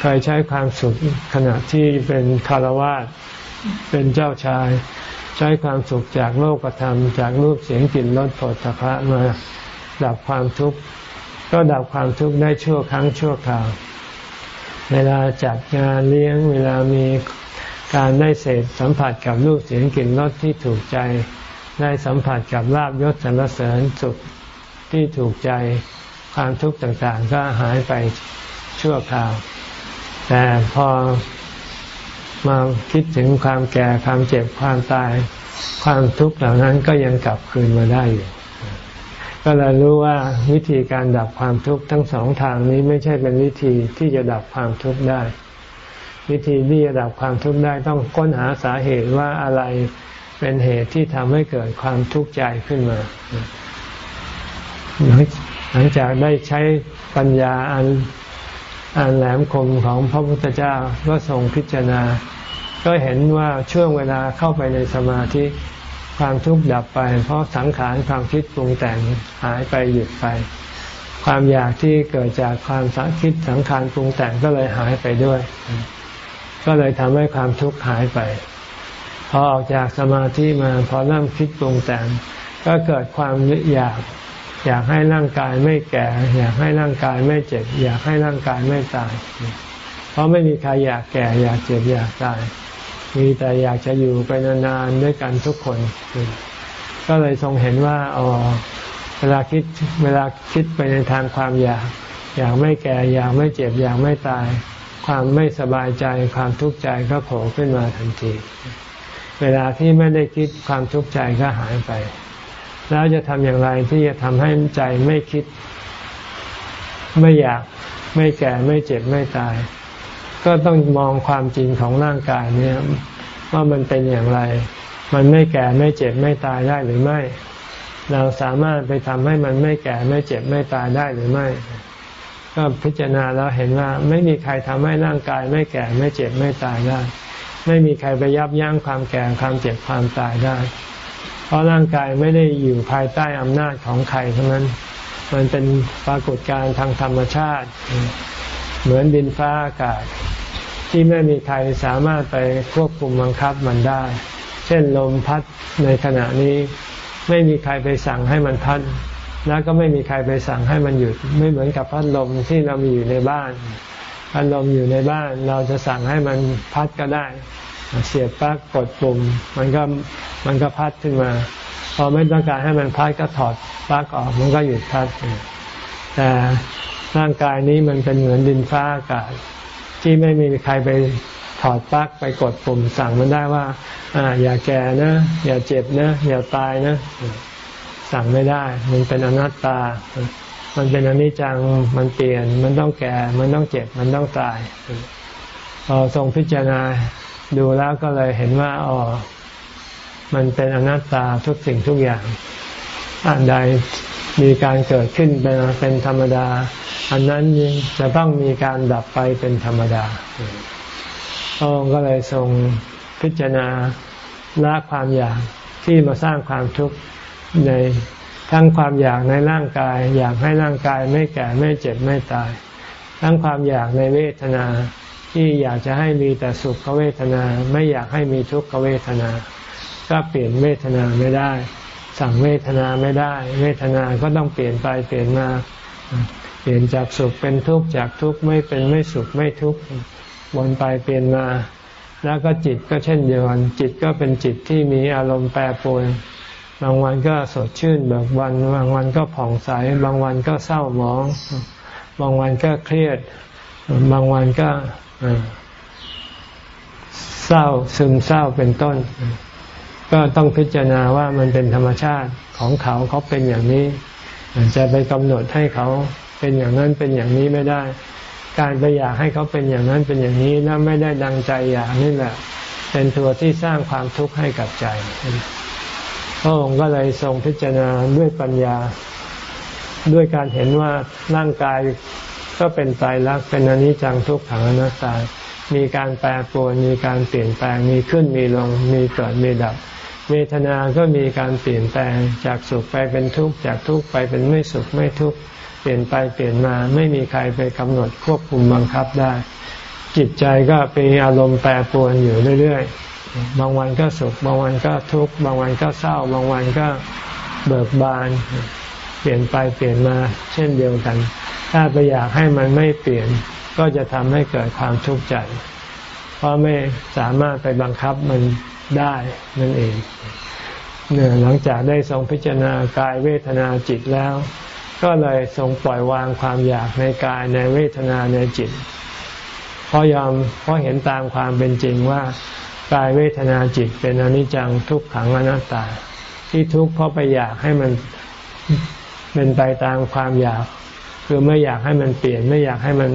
S1: เคยใช้ความสุขขณะที่เป็นคารวาสเป็นเจ้าชาย ใช้ความสุขจากโลกธรรม จากรูปเสียงกลิ่นรสผลตภะมาดับความทุกข์ก็ดับความทุกข์ได้ชั่วครั้งชั่วคราว เวลาจัดงานเลี้ยงเวลามีการได้เสพสัมผัสกับรูปเสียงกลิ่นรสที่ถูกใจ ได้สัมผัสกับลาบยศสรรเสริญสุขที่ถูกใจ ความทุกข์ต่างๆ ก็หายไปชั่วคราว แต่พอมาคิดถึงความแก่ความเจ็บความตาย ความทุกข์เหล่านั้นก็ยังกลับคืนมาได้อยู่ ก็เลยรู้ว่าวิธีการดับความทุกข์ทั้งสองทางนี้ไม่ใช่เป็นวิธีที่จะดับความทุกข์ได้ วิธีที่จะดับความทุกข์ได้ต้องค้นหาสาเหตุว่าอะไรเป็นเหตุที่ทำให้เกิดความทุกข์ใจขึ้นมา หลังจากได้ใช้ปัญญาอันอันแหลมคมของพระพุทธเจ้าก็ทรงพิจารณา ก็เห็นว่าช่วงเวลาเข้าไปในสมาธิความทุกข์ดับไป เพราะสังขารความคิดปรุงแต่งหายไปหยุดไป ความอยากที่เกิดจากความสังคิดสังขารปรุงแต่งก็เลยหายไปด้วย ก็เลยทำให้ความทุกข์หายไป พอออกจากสมาธิมาพอเริ่มคิดปรุงแต่ง ก็เกิดความอยาก อยากให้ร่างกายไม่แก่ อยากให้ร่างกายไม่เจ็บ อยากให้ร่างกายไม่ตาย เพราะไม่มีใครอยากแก่ อยากเจ็บอยากตาย มีแต่อยากจะอยู่ไปนานๆด้วยกันทุกคน ก็เลยทรงเห็นว่าอ๋อเวลาคิดเวลาคิดไปในทางความอยาก อยากไม่แก่ อยากไม่เจ็บ อยากไม่ตาย ความไม่สบายใจความทุกข์ใจก็โผล่ขึ้นมาทันที เวลาที่ไม่ได้คิดความทุกข์ใจก็หายไป แล้วจะทำอย่างไรที่จะทำให้ใจไม่คิด ไม่อยากไม่แก่ไม่เจ็บไม่ตาย ก็ต้องมองความจริงของร่างกายเนี่ยว่ามันเป็นอย่างไร มันไม่แก่ไม่เจ็บไม่ตายได้หรือไม่ เราสามารถไปทำให้มันไม่แก่ไม่เจ็บไม่ตายได้หรือไม่ ก็พิจารณาแล้วเห็นว่า ไม่มีใครทำให้ร่างกาย ไม่แก่ไม่เจ็บไม่ตายได้ ไม่มีใครไปยับยั้งความแก่ความเจ็บความตายได้ ราะร่างกายไม่ได้อยู่ภายใต้อำนาจของใครทั้งนั้น มันเป็นปรากฏการณ์ทางธรรมชาติ เหมือนดินฟ้าอากาศ ที่ไม่มีใครสามารถไปควบคุมบังคับมันได้ เช่นลมพัดในขณะนี้ ไม่มีใครไปสั่งให้มันพัด แล้วก็ไม่มีใครไปสั่งให้มันหยุด ไม่เหมือนกับพัดลมที่เรามีอยู่ในบ้านพัดลมอยู่ในบ้านเราจะสั่งให้มันพัดก็ได้ เสียบปลั๊กกดปุ่มมันก็มันก็พัดขึ้นมา พอไม่ต้องการให้มันพัดก็ถอดปลั๊กออกมันก็หยุดพัดแต่ร่างกายนี้มันเป็นเหมือนดินฟ้าอากาศที่ไม่มีใครไปถอดปลั๊กไปกดปุ่มสั่งมันได้ว่าอ่า อย่าแก่นะ อย่าเจ็บนะ อย่าตายนะ สั่งไม่ได้ มันเป็นอนัตตา มันเป็นอนิจจังมันเปลี่ยน มันต้องแก่ มันต้องเจ็บ มันต้องตายพอทรงพิจารณา ดูแล้วก็เลยเห็นว่าอ๋อมันเป็นอนัตตาทุกสิ่งทุกอย่างอันใดมีการเกิดขึ้นเป็นเป็นธรรมดา อันนั้นจะต้องมีการดับไปเป็นธรรมดาพระองค์ก็เลยทรงพิจารณาละความอยากที่มาสร้างความทุกข์ในทั้งความอยากในร่างกาย อยากให้ร่างกายไม่แก่ไม่เจ็บไม่ตาย ทั้งความอยากในเวทนา ที่อยากจะให้มีแต่สุขเวทนา ไม่อยากให้มีทุกขเวทนา ก็เปลี่ยนเวทนาไม่ได้ สั่งเวทนาไม่ได้ เวทนาก็ต้องเปลี่ยนไปเปลี่ยนมาเปลี่ยนจากสุขเป็นทุกข์จากทุกข์ไม่เป็นไม่สุขไม่ทุกข์วนไปเปลี่ยนมา แล้วก็จิตก็เช่นเดียวกันจิตก็เป็นจิตที่มีอารมณ์แปรปรวนบางวันก็สดชื่นเบิกวันบางวันก็ผ่องใส บางวันก็เศร้าหมอง บางวันก็เครียด บางวันก็ เศร้าซึมเศร้าเป็นต้น ก็ต้องพิจารณาว่ามันเป็นธรรมชาติของเขาเขาเป็นอย่างนี้จะไปกำหนดให้เขาเป็นอย่างนั้นเป็นอย่างนี้ไม่ได้ การไปอยากให้เขาเป็นอย่างนั้นเป็นอย่างนี้แล้วไม่ได้ดังใจอยากนี่แหละ เป็นตัวที่สร้างความทุกข์ให้กับใจพระองค์ก็เลยทรงพิจารณาด้วยปัญญา ด้วยการเห็นว่าร่างกาย ก็เป็นตายรักเป็นอนิจจังทุกขังอนัตตา มีการแปรปรวนมีการเปลี่ยนแปลงมีขึ้นมีลง มีเกิดมีดับ เวทนาก็มีการเปลี่ยนแปลงจากสุขไปเป็นทุกข์จากทุกข์ไปเป็นไม่สุขไม่ทุกข์เปลี่ยนไปเปลี่ยนมาไม่มีใครไปกำหนดควบคุมบังคับได้ จิตใจก็เป็นอารมณ์แปรปรวนอยู่เรื่อยๆ บางวันก็สุข บางวันก็ทุกข์ บางวันก็เศร้า บางวันก็เบิกบาน เปลี่ยนไปเปลี่ยนมาเช่นเดียวกัน ถ้าไปอยากให้มันไม่เปลี่ยนก็จะทำให้เกิดความทุกข์ใจ เพราะไม่สามารถไปบังคับมันได้นั่นเองเนี่ยหลังจากได้ทรงพิจารณากายเวทนาจิตแล้ว ก็เลยทรงปล่อยวางความอยากในกายในเวทนาในจิตเพราะยอมเพราะเห็นตามความเป็นจริงว่ากายเวทนาจิตเป็นอนิจจังทุกขังอนัตตา ที่ทุกข์เพราะไปอยากให้มัน เป็นไปตามความอยาก คือไม่อยากให้มันเปลี่ยน ไม่อยากให้มัน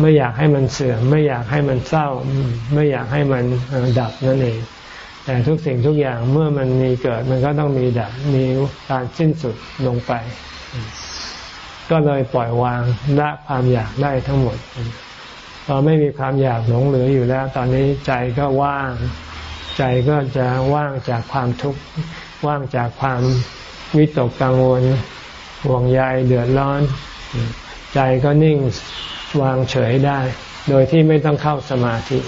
S1: ไม่อยากให้มันเสื่อม ไม่อยากให้มันเศร้า ไม่อยากให้มันดับนั่นเองแต่ทุกสิ่งทุกอย่างเมื่อมันมีเกิดมันก็ต้องมีดับมีการสิ้นสุดลงไป ก็เลยปล่อยวางละความอยากได้ทั้งหมดพอไม่มีความอยากหลงเหลืออยู่แล้ว ตอนนี้ใจก็ว่าง ใจก็จะว่างจากความทุกข์ว่างจากความวิตกกังวล ห่วงใยเดือดร้อน ใจก็นิ่งวางเฉยได้ โดยที่ไม่ต้องเข้าสมาธิ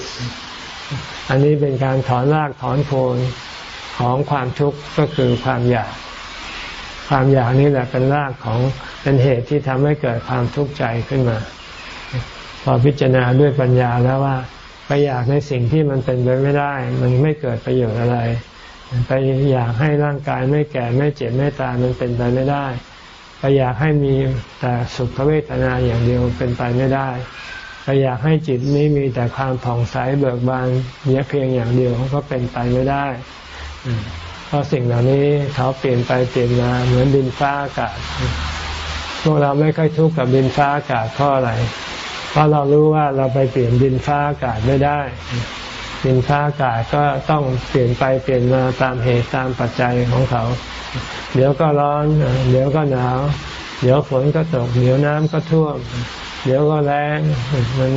S1: อันนี้เป็นการถอนรากถอนโคนของความทุกข์ก็คือความอยาก ความอยากนี้แหละเป็นรากของเป็นเหตุที่ทำให้เกิดความทุกข์ใจขึ้นมา พอพิจารณาด้วยปัญญาแล้วว่าไปอยากในสิ่งที่มันเป็นไปไม่ได้ มันไม่เกิดประโยชน์อะไร ไปอยากให้ร่างกายไม่แก่ไม่เจ็บไม่ตายมันเป็นไปไม่ได้ ไปอยากให้มีแต่สุขเวทนาอย่างเดียวเป็นไปไม่ได้ไปอยากให้จิตนี้มีแต่ความผ่องใสเบิกบานเนี้ยเพียงอย่างเดียวก็เป็นไปไม่ได้เพราะสิ่งเหล่านี้เขาเปลี่ยนไปเปลี่ยนมาเหมือนดินฟ้าอากาศพวกเราไม่ค่อยทุกข์กับดินฟ้าอากาศเพราะอะไร เพราะเรารู้ว่าเราไปเปลี่ยนดินฟ้าอากาศไม่ได้ ดินฟ้าอากาศก็ต้องเปลี่ยนไปเปลี่ยนมาตามเหตุตามปัจจัยของเขา เดี๋ยวก็ร้อน เดี๋ยวก็หนาว เดี๋ยวฝนก็ตก เดี๋ยวน้ำก็ท่วม เดี๋ยวก็แรงมัน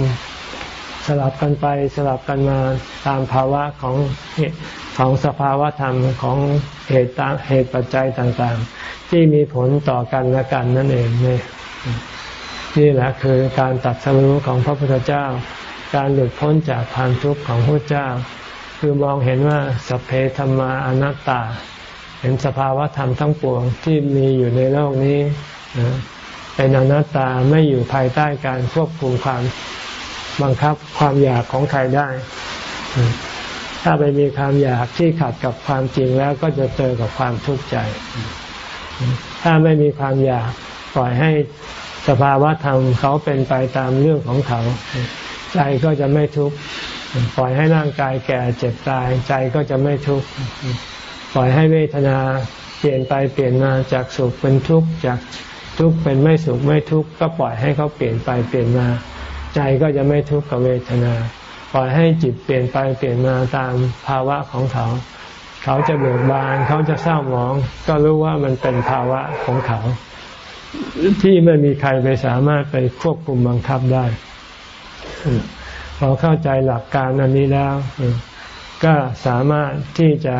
S1: สลับกันไปสลับกันมาตามภาวะของของสภาวะธรรมของเหตุตามเหตุปัจจัยต่างๆ ที่มีผลต่อกันและกันนั่นเองนี่นี่แหละคือการตัดสรู้ของพระพุทธเจ้า การหลุดพ้นจากความทุกข์ของพระเจ้า คือมองเห็นว่าสัพเพธรรมาอนัตตา เห็นสภาวะธรรมทั้งปวงที่มีอยู่ในโลกนี้เป็นอนัตตาไม่อยู่ภายใต้การควบคุมความบังคับความอยากของใครได้ ถ้าไปมีความอยากที่ขัดกับความจริงแล้วก็จะเจอกับความทุกข์ใจ ถ้าไม่มีความอยากปล่อยให้สภาวะธรรมเขาเป็นไปตามเรื่องของเขา ใจก็จะไม่ทุกข์ปล่อยให้ร่างกายแก่เจ็บตายใจก็จะไม่ทุกข์ปล่อยให้เวทนาเปลี่ยนไปเปลี่ยนมาจากสุขเป็นทุกข์จากทุกข์เป็นไม่สุขไม่ทุกข์ก็ปล่อยให้เขาเปลี่ยนไปเปลี่ยนมา ใจก็จะไม่ทุกข์กับเวทนา ปล่อยให้จิตเปลี่ยนไปเปลี่ยนมาตามภาวะของเขา เขาจะเบิกบานเขาจะเศร้าหมอง ก็รู้ว่ามันเป็นภาวะของเขา ที่ไม่มีใครไปสามารถไปควบคุมบังคับได้ พอเข้าใจหลักการอันนี้แล้ว ก็สามารถที่จะ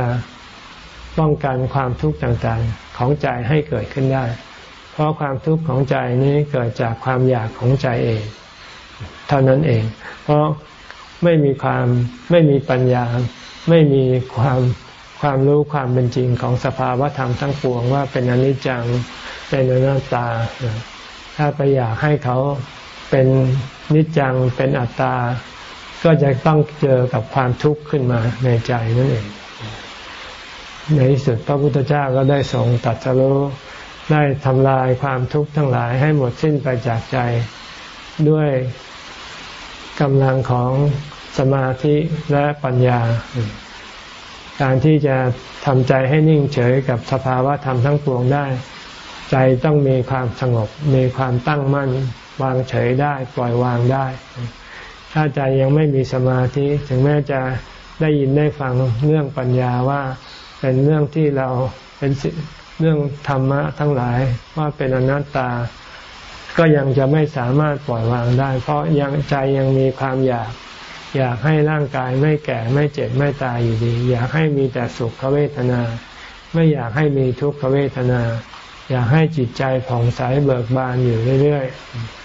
S1: ป้องกันความทุกข์ต่างๆของใจให้เกิดขึ้นได้ เพราะความทุกข์ของใจนี้เกิดจากความอยากของใจเอง เท่านั้นเอง เพราะไม่มีความไม่มีปัญญา ไม่มีความความรู้ความเป็นจริงของสภาวะธรรมทั้งปวงว่าเป็นอนิจจังเป็นอนัตตา ถ้าไปอยากให้เขา เป็นนิจจังเป็นอัตตา ก็จะต้องเจอกับความทุกข์ขึ้นมาในใจนั่นเอง ในที่สุดพระพุทธเจ้าก็ได้ทรงตัดสรู้ได้ทำลายความทุกข์ทั้งหลายให้หมดสิ้นไปจากใจด้วยกำลังของสมาธิและปัญญา การที่จะทำใจให้นิ่งเฉยกับสภาวะธรรมทั้งปวงได้ ใจต้องมีความสงบ มีความตั้งมั่น วางเฉยได้ ปล่อยวางได้ ถ้าใจยังไม่มีสมาธิ ถึงแม้จะได้ยินได้ฟังเรื่องปัญญาว่าเป็นเรื่องที่เราเป็นเรื่องธรรมะทั้งหลายว่าเป็นอนัตตา ก็ยังจะไม่สามารถปล่อยวางได้ เพราะยังใจยังมีความอยาก อยากให้ร่างกายไม่แก่ไม่เจ็บไม่ตายอยู่ดี อยากให้มีแต่สุขเวทนา ไม่อยากให้มีทุกขเวทนา อยากให้จิตใจผ่องใสเบิกบานอยู่เรื่อย ๆ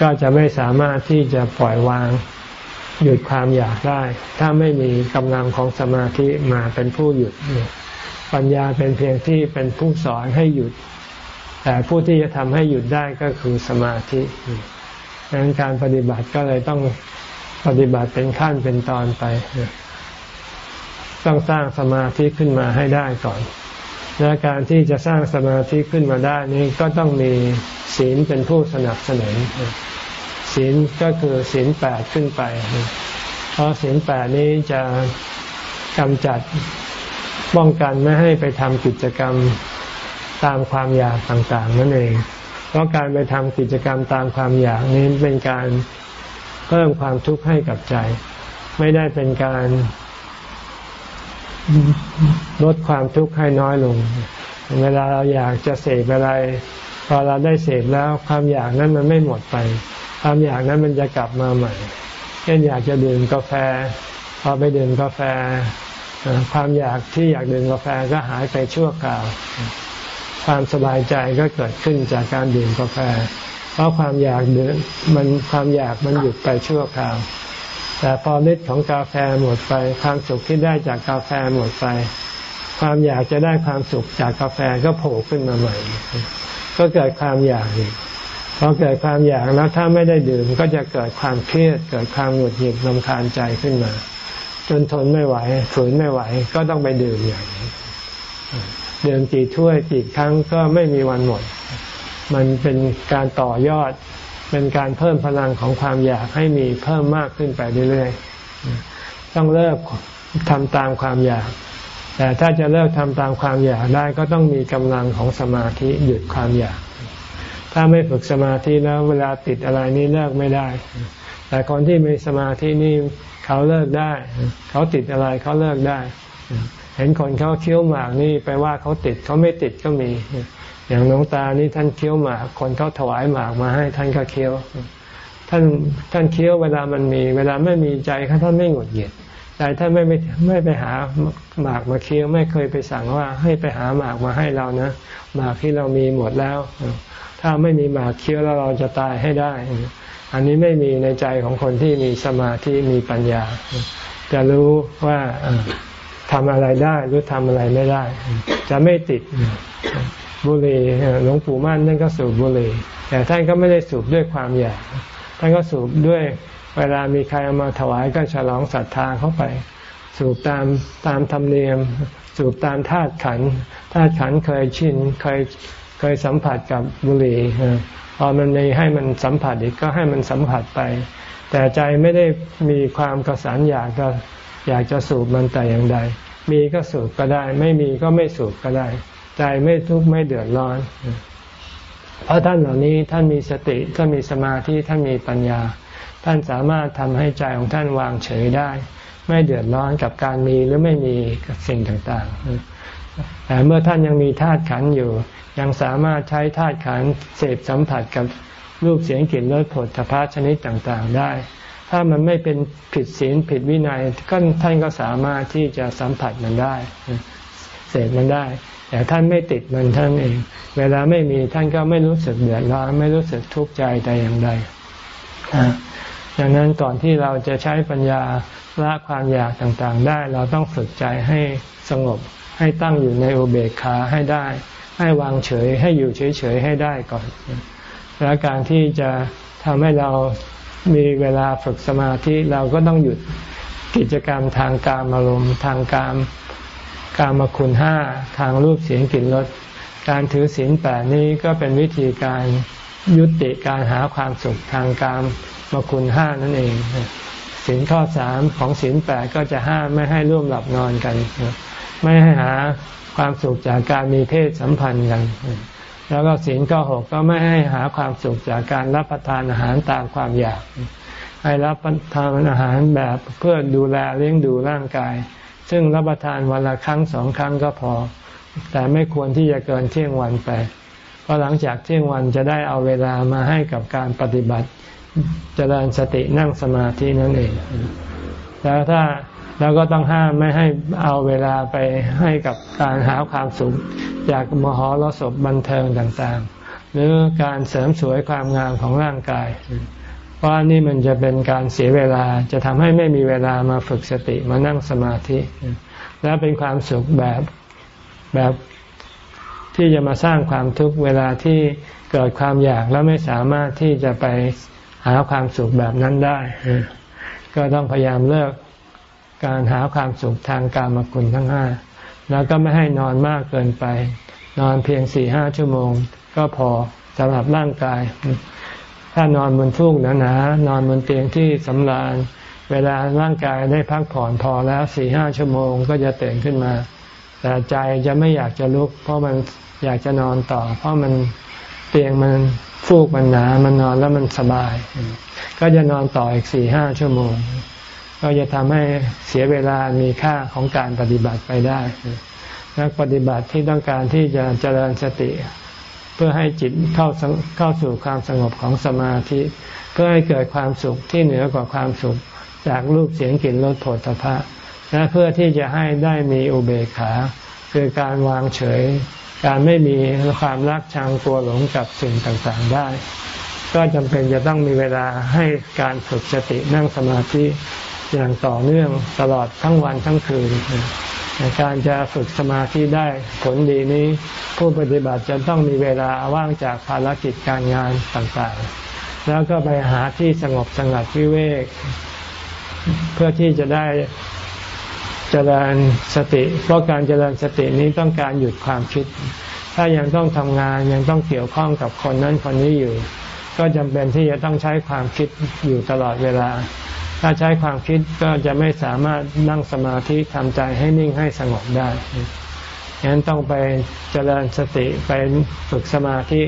S1: ก็จะไม่สามารถที่จะปล่อยวางหยุดความอยากได้ ถ้าไม่มีกำลังของสมาธิมาเป็นผู้หยุด ปัญญาเป็นเพียงที่เป็นผู้สอนให้หยุด แต่ผู้ที่จะทำให้หยุดได้ก็คือสมาธิดังนั้นการปฏิบัติก็เลยต้องปฏิบัติเป็นขั้นเป็นตอนไป ต้องสร้างสมาธิขึ้นมาให้ได้ก่อน และการที่จะสร้างสมาธิขึ้นมาได้นี้ก็ต้องมีศีลเป็นผู้สนับสนุน ศีลก็คือศีลแปดขึ้นไป เพราะศีลแปดนี้จะกำจัดป้องกันไม่ให้ไปทำกิจกรรมตามความอยากต่างๆนั่นเอง เพราะการไปทำกิจกรรมตามความอยากนี้เป็นการเพิ่มความทุกข์ให้กับใจ ไม่ได้เป็นการลดความทุกข์ให้น้อยลง เวลาเราอยากจะเสพอะไร พอเราได้เสพแล้วความอยากนั้นมันไม่หมดไป ความอยากนั้นมันจะกลับมาใหม่เช่นอยากจะดื่มกาแฟ พอไปดื่มกาแฟ ความอยากที่อยากดื่มกาแฟก็หายไปชั่วคราว ความสบายใจก็เกิดขึ้นจากการดื่มกาแฟ เพราะความอยากดื่มมันความอยากมันหยุดไปชั่วคราว แต่พอฤทธิ์ของกาแฟหมดไป ความสุขที่ได้จากกาแฟหมดไป ความอยากจะได้ความสุขจากกาแฟก็โผล่ขึ้นมาใหม่ ก็เกิดความอยากอีก พอเกิดความอยากแล้วถ้าไม่ได้ดื่มก็จะเกิดความเครียด เกิดความหงุดหงิดลำคาญใจขึ้นมา จนทนไม่ไหวฝืนไม่ไหว ก็ต้องไปดื่มอย่างนี้ดื่มกี่ถ้วยกี่ครั้งก็ไม่มีวันหมด มันเป็นการต่อยอด เป็นการเพิ่มพลังของความอยากให้มีเพิ่มมากขึ้นไปเรื่อยๆ ต้องเลิกทำตามความอยาก แต่ถ้าจะเลิกทำตามความอยากได้ก็ต้องมีกำลังของสมาธิหยุดความอยาก ถ้าไม่ฝึกสมาธิแล้วเวลาติดอะไรนี่เลิกไม่ได้ แต่คนที่มีสมาธินี่เขาเลิกได้ เขาติดอะไรเขาเลิกได้ เห็นคนเขาเคี้ยวหมากนี่ไปว่าเขาติดเขาไม่ติดก็มี อย่างหลวงตานี่ท่านเคี้ยวหมาก คนเขาถวายหมากมาให้ท่านก็เคี้ยว ท่านท่านเคี้ยวเวลามันมี เวลาไม่มีใจท่านไม่หงุดหงิดใจท่านไม่ไม่ไม่ไปหาหมากมาเคี้ยวไม่เคยไปสั่งว่าให้ไปหาหมากมาให้เรานะหมากที่เรามีหมดแล้ว ถ้าไม่มีหมากเคี้ยวแล้วเราจะตายให้ได้ อันนี้ไม่มีในใจของคนที่มีสมาธิมีปัญญา จะรู้ว่าทำอะไรได้หรือทำอะไรไม่ได้ จะไม่ติดบุหรี่หลวงปู่มั่นท่านก็สูบบุหรี่แต่ท่านก็ไม่ได้สูบด้วยความอยากท่านก็สูบด้วยเวลามีใครเอามาถวายก็ฉลองศรัทธาเข้าไป สูบตามตามธรรมเนียม สูบตามธาตุขันธาตุขันเคยชินเคย เคยสัมผัสกับบุหรี่พอมันมีให้มันสัมผัสอีกก็ให้มันสัมผัสไป แต่ใจไม่ได้มีความกระสานอยากก็อยากจะสูบมันแต่อย่างใด มีก็สูบก็ได้ ไม่มีก็ไม่สูบก็ได้ ใจไม่ทุกข์ไม่เดือดร้อน เพราะท่านเหล่านี้ท่านมีสติท่านมีสมาธิท่านมีปัญญา ท่านสามารถทำให้ใจของท่านวางเฉยได้ ไม่เดือดร้อนกับการมีหรือไม่มีกับสิ่งต่างๆแต่เมื่อท่านยังมีธาตุขันอยู่ ยังสามารถใช้ธาตุขันเสพสัมผัสกับรูปเสียงกลิ่นรสผลพาชนิดต่างๆได้ ถ้ามันไม่เป็นผิดศีลผิดวินัยก็ท่านก็สามารถที่จะสัมผัสมันได้เสพมันได้แต่ท่านไม่ติดมันท่านเอง เวลาไม่มีท่านก็ไม่รู้สึกเดือดร้อนไม่รู้สึกทุกข์ใจแต่อย่างใดดังนั้นก่อนที่เราจะใช้ปัญญาละความอยากต่างๆได้ เราต้องฝึกใจให้สงบให้ตั้งอยู่ในอุเบกขาให้ได้ ให้วางเฉยให้อยู่เฉยๆให้ได้ก่อน แล้วการที่จะทำให้เรามีเวลาฝึกสมาธิเราก็ต้องหยุดกิจกรรมทางการอารมณ์ทางการการมาคุณห้าทางรูปเสียงกลิ่นรสการถือศีลแปดนี้ก็เป็นวิธีการยุติการหาความสุขทางการมาคุณห้านั่นเองศีลข้อสามของศีลแปดก็จะห้ามไม่ให้ร่วมหลับนอนกัน ไม่ให้หา ความสุขจากการมีเพศสัมพันธ์กัน แล้วก็ศีลข้อหกก็ไม่ให้หาความสุขจากการรับประทานอาหารตามความอยาก ให้รับประทานอาหารแบบเพื่อดูแลเลี้ยงดูร่างกาย ซึ่งรับประทานวันละครั้งสองครั้งก็พอ แต่ไม่ควรที่จะเกินเที่ยงวันไปเพราะหลังจากเที่ยงวันจะได้เอาเวลามาให้กับการปฏิบัติจเจริญสตินั่งสมาธินั่นเอง แล้วถ้า แล้วก็ต้องห้ามไม่ให้เอาเวลาไปให้กับการหาความสุขจากมหรสพบันเทิงต่างๆ หรือการเสริมสวยความงามของร่างกาย เพราะนี่มันจะเป็นการเสียเวลาจะทำให้ไม่มีเวลามาฝึกสติมานั่งสมาธิ และเป็นความสุขแบบแบบที่จะมาสร้างความทุกข์เวลาที่เกิดความอยากแล้วไม่สามารถที่จะไปหาความสุขแบบนั้นได้ ก็ต้องพยายามเลิก การหาความสุขทางการมคุณทั้งห้าแล้วก็ไม่ให้นอนมากเกินไป นอนเพียงสี่ห้าชั่วโมง ก็พอสำหรับร่างกาย ถ้านอนบนฟูกหนาๆนอนบนเตียงที่สำราญ เวลาร่างกายได้พักผ่อนพอแล้วสี่ห้าชั่วโมงก็จะตื่นขึ้นมา แต่ใจจะไม่อยากจะลุก เพราะมันอยากจะนอนต่อ เพราะมันเตียงมันฟูกมันหนา มันนอนแล้วมันสบาย ก็จะนอนต่ออีกสี่ห้าชั่วโมง ก็จะทำให้เสียเวลามีค่าของการปฏิบัติไปได้ นักปฏิบัติที่ต้องการที่จะเจริญสติ เพื่อให้จิตเข้าเข้าสู่ความสงบของสมาธิ เพื่อให้เกิดความสุขที่เหนือกว่าความสุขจากรูปเสียงกลิ่นรสผลตภะและเพื่อที่จะให้ได้มีอุเบกขา คือการวางเฉย การไม่มีความรักชังตัวหลงกับสิ่งต่างๆได้ ก็จำเป็นจะต้องมีเวลาให้การฝึกสตินั่งสมาธิ อย่างต่อเนื่องตลอดทั้งวันทั้งคืนในการจะฝึกสมาธิได้ผลดีนี้ ผู้ปฏิบัติจะต้องมีเวลาว่างจากภารกิจการงานต่างๆ แล้วก็ไปหาที่สงบสงัดวิเวก เพื่อที่จะได้เจริญสติ เพราะการเจริญสตินี้ต้องการหยุดความคิด ถ้ายังต้องทำงานยังต้องเกี่ยวข้องกับคนนั้นคนนี้อยู่ ก็จำเป็นที่จะต้องใช้ความคิดอยู่ตลอดเวลา ถ้าใช้ความคิดก็จะไม่สามารถนั่งสมาธิทำใจให้นิ่งให้สงบได้ฉะนั้นต้องไปเจริญสติไปฝึกสมาธิ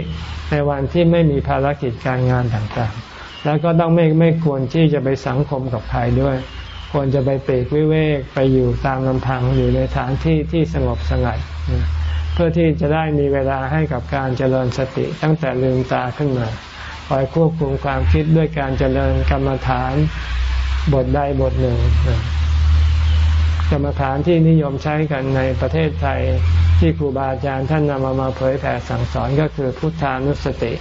S1: ในวันที่ไม่มีภารกิจการงานต่างๆ แล้วก็ต้องไม่ไม่ควรที่จะไปสังคมกับใครด้วย ควรจะไปเปรกวิเวกไปอยู่ตามลำพังอยู่ในฐานที่ที่สงบสงัด เพื่อที่จะได้มีเวลาให้กับการเจริญสติตั้งแต่ลืมตาขึ้นมาคอยควบคุมความคิดด้วยการเจริญกรรมฐาน บทใดบทหนึ่งกรรมฐานที่นิยมใช้กันในประเทศไทยที่ครูบาอาจารย์ท่านนำมามาเผยแผ่สั่งสอนก็คือพุทธานุสติ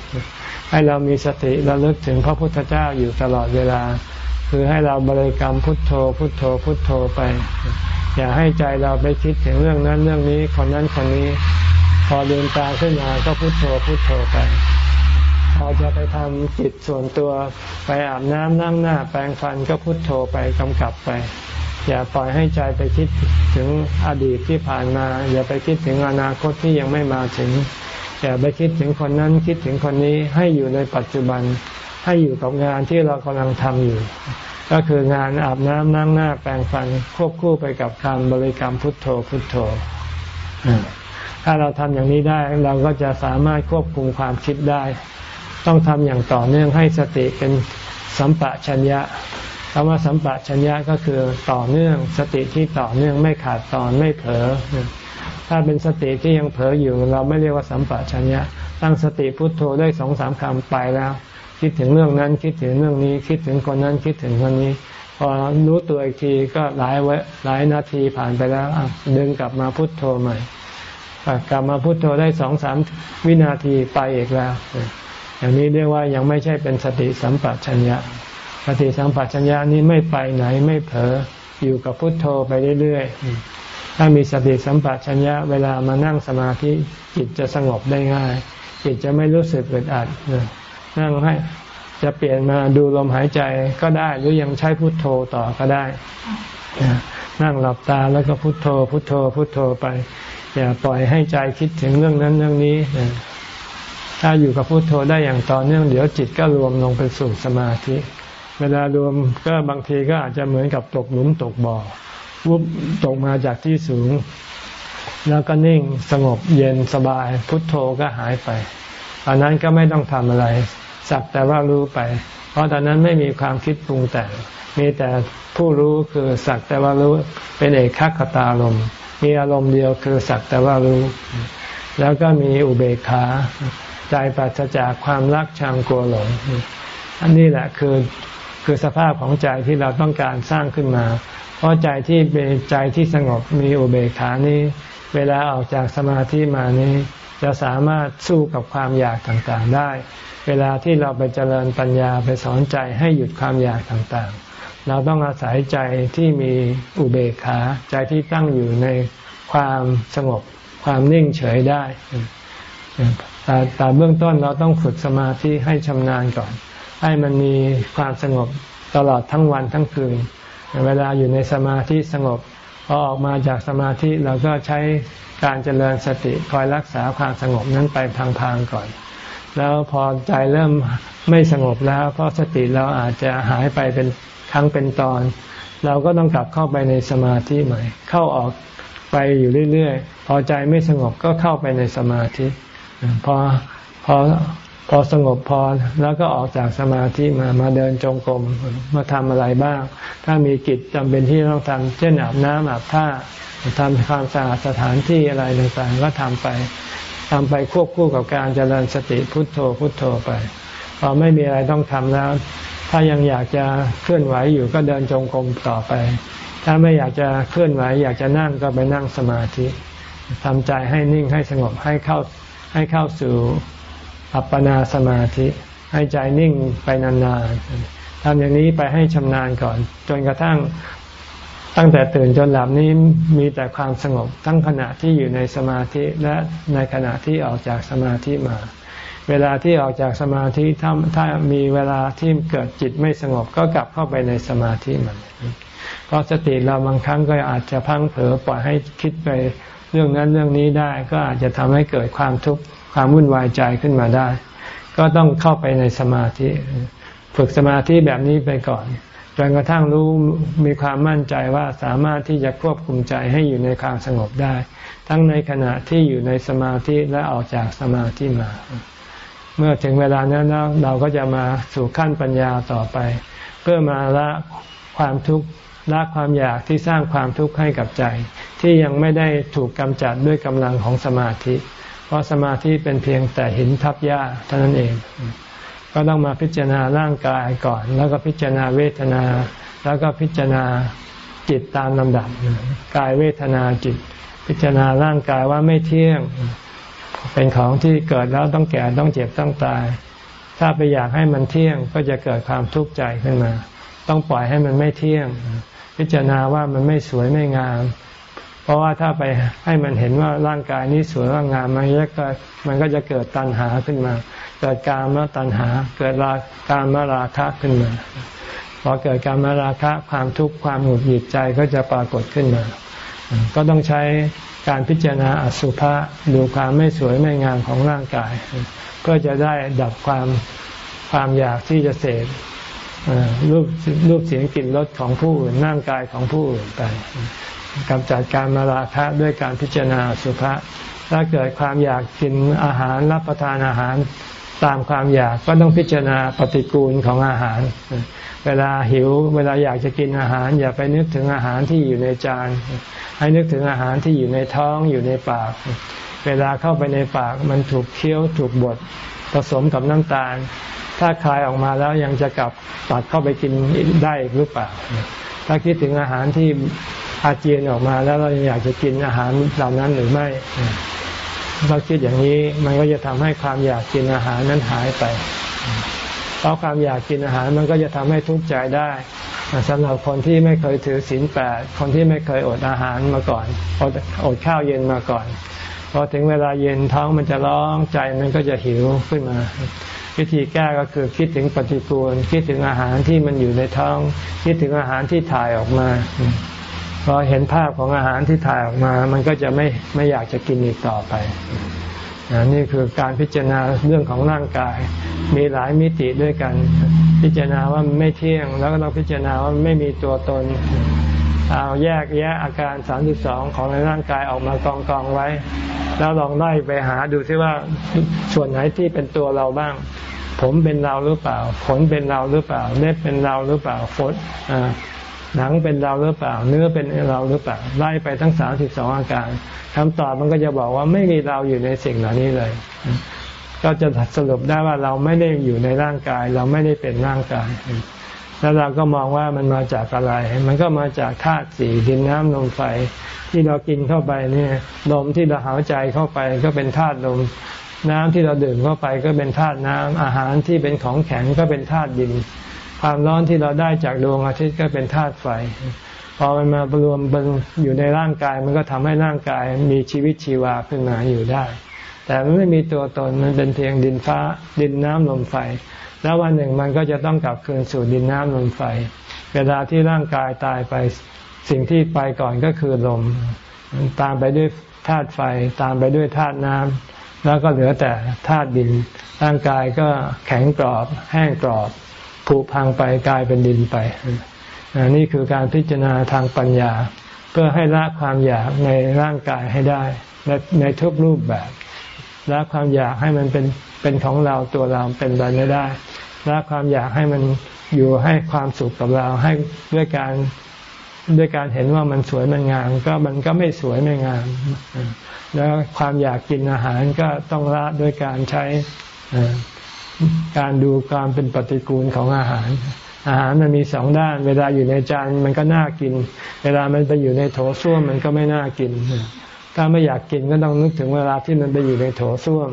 S1: ให้เรามีสติระลึกถึงพระพุทธเจ้าอยู่ตลอดเวลา คือให้เราบริกรรมพุทโธ พุทโธพุทโธไป อย่าให้ใจเราไปคิดถึงเรื่องนั้นเรื่องนี้คนนั้นคนนี้ พอเดินตาขึ้นมาก็พุทโธพุทโธไป พอจะไปทำจิตส่วนตัวไปอาบน้ำนั่งหน้า แปรงฟันก็พุทโธไปกำกับไป อย่าปล่อยให้ใจไปคิดถึงอดีตที่ผ่านมา อย่าไปคิดถึงอนาคตที่ยังไม่มาถึง อย่าไปคิดถึงคนนั้นคิดถึงคนนี้ให้อยู่ในปัจจุบัน ให้อยู่กับงานที่เรากำลังทำอยู่ ก็คืองานอาบน้ำนั่งหน้า แปรงฟันควบคู่ไปกับการบริกรรมพุทโธพุทโธถ้าเราทำอย่างนี้ได้เราก็จะสามารถควบคุมความคิดได้ ต้องทำอย่างต่อเนื่องให้สติเป็นสัมปะชัญญะคำว่าสัมปะชัญญะก็คือต่อเนื่อง สติที่ต่อเนื่องไม่ขาดตอนไม่เผลอถ้าเป็นสติที่ยังเผลออยู่ เราไม่เรียกว่าสัมปะชัญญะ ตั้งสติพุทโธได้สองสามคำไปแล้ว คิดถึงเรื่องนั้นคิดถึงเรื่องนี้ คิดถึงคนนั้นคิดถึงคนนี้ พอรู้ตัวอีกทีก็หลายหลายนาทีผ่านไปแล้วดึงกลับมาพุทโธใหม่กลับมาพุทโธได้สองสามวินาทีไปอีกแล้ว อย่างนี้เรียกว่ายังไม่ใช่เป็นสติสัมปชัญญะ สติสัมปชัญญะนี้ไม่ไปไหนไม่เผลออยู่กับพุทโธไปเรื่อยๆ ถ้ามีสติสัมปชัญญะเวลามานั่งสมาธิจิตจะสงบได้ง่าย จิตจะไม่รู้สึกอึดอัดนั่งให้จะเปลี่ยนมาดูลมหายใจก็ได้หรือยังใช้พุทโธต่อก็ได้ นั่งหลับตาแล้วก็พุทโธ พุทโธ พุทโธไป อย่าปล่อยให้ใจคิดถึงเรื่องนั้นเรื่องนี้ ถ้าอยู่กับพุทโธได้อย่างต่อเนื่องเดี๋ยวจิตก็รวมลงไปสู่สมาธิ เวลารวมก็บางทีก็อาจจะเหมือนกับตกหลุมตกบ่อวุบตกมาจากที่สูง แล้วก็นิ่งสงบเย็นสบาย พุทโธก็หายไปตอนนั้นก็ไม่ต้องทำอะไร สักแต่ว่ารู้ไป เพราะตอนนั้นไม่มีความคิดปรุงแต่งมีแต่ผู้รู้คือสักแต่ว่ารู้เป็นเอกขคตาลมมีอารมณ์เดียวคือสักแต่ว่ารู้ แล้วก็มีอุเบกขา ใจปราศจากความรักชังกลัวหลง อันนี้แหละคือคือสภาพของใจที่เราต้องการสร้างขึ้นมา เพราะใจที่เป็นใจที่สงบมีอุเบกขานี้ เวลาออกจากสมาธิมานี้ จะสามารถสู้กับความอยากต่างๆได้ เวลาที่เราไปเจริญปัญญาไปสอนใจให้หยุดความอยากต่างๆ เราต้องอาศัยใจที่มีอุเบกขาใจที่ตั้งอยู่ในความสงบความนิ่งเฉยได้ แต่แต่เบื้องต้นเราต้องฝึกสมาธิให้ชำนาญก่อน ให้มันมีความสงบตลอดทั้งวันทั้งคืน เวลาอยู่ในสมาธิสงบพอออกมาจากสมาธิเราก็ใช้การเจริญสติคอยรักษาความสงบนั้นไปพางๆก่อน แล้วพอใจเริ่มไม่สงบแล้วเพราะสติเราอาจจะหายไปเป็นครั้งเป็นตอน เราก็ต้องกลับเข้าไปในสมาธิใหม่ เข้าออกไปอยู่เรื่อยๆ พอใจไม่สงบก็เข้าไปในสมาธิ พอพอพอสงบพอแล้วก็ออกจากสมาธิมามาเดินจงกรมมาทำอะไรบ้าง ถ้ามีกิจจำเป็นที่ต้องทำเช่นอาบน้ำอาบท่าทำความสะอาดสถานที่อะไรต่างๆ ก็ทำไปทำไปควบคู่กับการเจริญสติพุทโธพุทโธไปพอไม่มีอะไรต้องทำแล้ว ถ้ายังอยากจะเคลื่อนไหวอยู่ก็เดินจงกรมต่อไป ถ้าไม่อยากจะเคลื่อนไหว อยากจะนั่งก็ไปนั่งสมาธิทำใจให้นิ่งให้สงบให้เข้า ให้เข้าสู่อัปปนาสมาธิ ให้ใจนิ่งไปนานๆทำอย่างนี้ไปให้ชำนาญก่อน จนกระทั่งตั้งแต่ตื่นจนหลับนี้มีแต่ความสงบ ทั้งขณะที่อยู่ในสมาธิและในขณะที่ออกจากสมาธิมา เวลาที่ออกจากสมาธิถ้าถ้ามีเวลาที่เกิดจิตไม่สงบก็กลับเข้าไปในสมาธิมันเพราะสติเราบางครั้งก็อาจจะพังเผลอปล่อยให้คิดไป เรื่องนั้นเรื่องนี้ได้ก็อาจจะทำให้เกิดความทุกข์ความวุ่นวายใจขึ้นมาได้ ก็ต้องเข้าไปในสมาธิ ฝึกสมาธิแบบนี้ไปก่อนจนกระทั่งรู้มีความมั่นใจว่าสามารถที่จะควบคุมใจให้อยู่ในความสงบได้ ทั้งในขณะที่อยู่ในสมาธิและออกจากสมาธิมา เมื่อถึงเวลานั้นเราก็จะมาสู่ขั้นปัญญาต่อไป เพื่อมาละความทุกข์ ละความอยากที่สร้างความทุกข์ให้กับใจ ที่ยังไม่ได้ถูกกำจัดด้วยกำลังของสมาธิ เพราะสมาธิเป็นเพียงแต่หินทับหญ้าเท่านั้นเอง ก็ต้องมาพิจารณาร่างกายก่อน แล้วก็พิจารณาเวทนา แล้วก็พิจารณาจิตตามลำดับกายเวทนาจิต พิจารณาร่างกายว่าไม่เที่ยง เป็นของที่เกิดแล้วต้องแก่ต้องเจ็บต้องตาย ถ้าไปอยากให้มันเที่ยงก็จะเกิดความทุกข์ใจขึ้นมา ต้องปล่อยให้มันไม่เที่ยง พิจารณาว่ามันไม่สวยไม่งาม เพราะว่าถ้าไปให้มันเห็นว่าร่างกายนี้สวยว่างามมันก็มันก็จะเกิดตัณหาขึ้นมา เกิดการมาตัณหา เกิดราการมาราคะขึ้นมาพอเกิดการมาราคะความทุกข์ความหงุดหงิดใจก็จะปรากฏขึ้นมา ก็ต้องใช้การพิจารณาอสุภะดูความไม่สวยไม่งามของร่างกาย เพื่อจะได้ดับความความอยากที่จะเสพ รูปรูปเสียงกลิ่นรสของผู้อื่นร่างกายของผู้อื่นไปกำจัดการมาราคะด้วยการพิจารณาสุภาษถ้าเกิดความอยากกินอาหารรับประทานอาหารตามความอยากก็ต้องพิจารณาปฏิกูลของอาหาร เวลาหิว เวลาอยากจะกินอาหาร อย่าไปนึกถึงอาหารที่อยู่ในจาน ให้นึกถึงอาหารที่อยู่ในท้องอยู่ในปาก เวลาเข้าไปในปากมันถูกเคี้ยวถูกบดผสมกับน้ำตาล ถ้าคลายออกมาแล้วยังจะกลับตัดเข้าไปกินได้หรือเปล่า ถ้าคิดถึงอาหารที่อาเจียนออกมาแล้วเราอยากจะกินอาหารเหล่านั้นหรือไม่เราคิดอย่างนี้มันก็จะทำให้ความอยากกินอาหารนั้นหายไป เพราะความอยากกินอาหารมันก็จะทำให้ทุกข์ใจได้สำหรับคนที่ไม่เคยถือศีลแปดคนที่ไม่เคยอดอาหารมาก่อนอดอดข้าวเย็นมาก่อนพอถึงเวลาเย็นท้องมันจะร้องใจมันก็จะหิวขึ้นมา วิธีแก้ก็คือคิดถึงปฏิกูล คิดถึงอาหารที่มันอยู่ในท้อง คิดถึงอาหารที่ถ่ายออกมาพอเห็นภาพของอาหารที่ถ่ายออกมา มันก็จะไม่ไม่อยากจะกินอีกต่อไปนี่คือการพิจารณาเรื่องของร่างกาย มีหลายมิติด้วยกัน พิจารณาว่ามันไม่เที่ยง แล้วก็ต้องพิจารณาว่าไม่มีตัวตน เอาแยกแยะอาการสามสิบสองของในร่างกายออกมากองกองไว้ แล้วลองไล่ไปหาดูซิว่าส่วนไหนที่เป็นตัวเราบ้าง ผมเป็นเราหรือเปล่า ขนเป็นเราหรือเปล่าเล็บเป็นเราหรือเปล่าฟดหนังเป็นเราหรือเปล่า เนื้อเป็นเราหรือเปล่าไล่ไปทั้งสามสิบสองอาการคำตอบมันก็จะบอกว่าไม่มีเราอยู่ในสิ่งเหล่านี้เลย ก็จะสรุปได้ว่าเราไม่ได้อยู่ในร่างกาย เราไม่ได้เป็นร่างกาย แล้วเราก็มองว่ามันมาจากอะไร มันก็มาจากธาตุสี่ดินน้ำลมไฟ ที่เรากินเข้าไปเนี่ยลมที่เราหายใจเข้าไปก็เป็นธาตุลม น้ำที่เราดื่มเข้าไปก็เป็นธาตุน้ำอาหารที่เป็นของแข็งก็เป็นธาตุดิน ความร้อนที่เราได้จากดวงอาทิตย์ก็เป็นธาตุไฟพอมันมารวมอยู่ในร่างกายมันก็ทำให้ร่างกายมีชีวิตชีวาขึ้นมาอยู่ได้ แต่มันไม่มีตัวตนมันเป็นเพียงดินฟ้าดินน้ำลมไฟ แล้ววันหนึ่งมันก็จะต้องกลับคืนสู่ดินน้ำลมไฟ เวลาที่ร่างกายตายไปสิ่งที่ไปก่อนก็คือลม ตามไปด้วยธาตุไฟ ตามไปด้วยธาตุน้ำแล้วก็เหลือแต่ธาตุดิน ร่างกายก็แข็งกรอบ แห้งกรอบผุพังไปกลายเป็นดินไป นี่คือการพิจารณาทางปัญญา เพื่อให้ละความอยากในร่างกายให้ได้ในในทุกรูปแบบ ละความอยากให้มันเป็นเป็นของเราตัวเราเป็นไปไม่ได้ละความอยากให้มันอยู่ให้ความสุขกับเราให้ด้วยการด้วยการเห็นว่ามันสวยมันงาม ก็มันก็ไม่สวยไม่งาม แล้วความอยากกินอาหารก็ต้องละด้วยการใช้การดูความเป็นปฏิกูลของอาหาร อาหารมันมีสองด้าน เวลาอยู่ในจานมันก็น่ากิน เวลามันไปอยู่ในโถส้วมมันก็ไม่น่ากิน ถ้าไม่อยากกินก็ต้องนึกถึงเวลาที่มันไปอยู่ในโถส้วม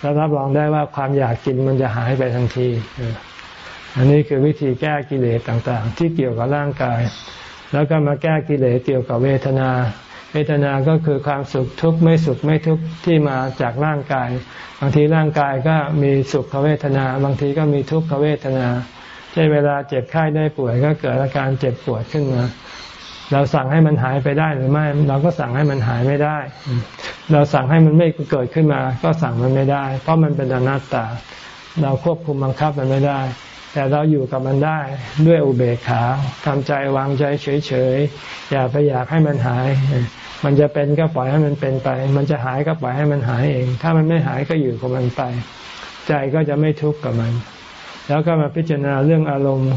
S1: แล้วรับรองได้ว่าความอยากกินมันจะหายไปทันที อันนี้คือวิธีแก้กิเลสต่างๆ ที่เกี่ยวกับร่างกาย แล้วก็มาแก้กิเลสเกี่ยวกับเวทนา เวทนาก็คือความสุขทุกข์ไม่สุขไม่ทุกข์ที่มาจากร่างกาย บางทีร่างกายก็มีสุขเวทนา บางทีก็มีทุกขเวทนา ใช่เวลาเจ็บไข้ได้ป่วยก็เกิดอาการเจ็บปวดขึ้นมา เราสั่งให้มันหายไปได้หรือไม่ เราก็สั่งให้มันหายไม่ได้ เราสั่งให้มันไม่เกิดขึ้นมา ก็สั่งมันไม่ได้ เพราะมันเป็นอนัตตา เราควบคุมบังคับมันไม่ได้ แต่เราอยู่กับมันได้ด้วยอุเบกขาทำใจวางใจเฉยๆ อย่าไปอยากให้มันหาย มันจะเป็นก็ปล่อยให้มันเป็นไป มันจะหายก็ปล่อยให้มันหายเอง ถ้ามันไม่หายก็อยู่กับมันไป ใจก็จะไม่ทุกข์กับมัน แล้วก็มาพิจารณาเรื่องอารมณ์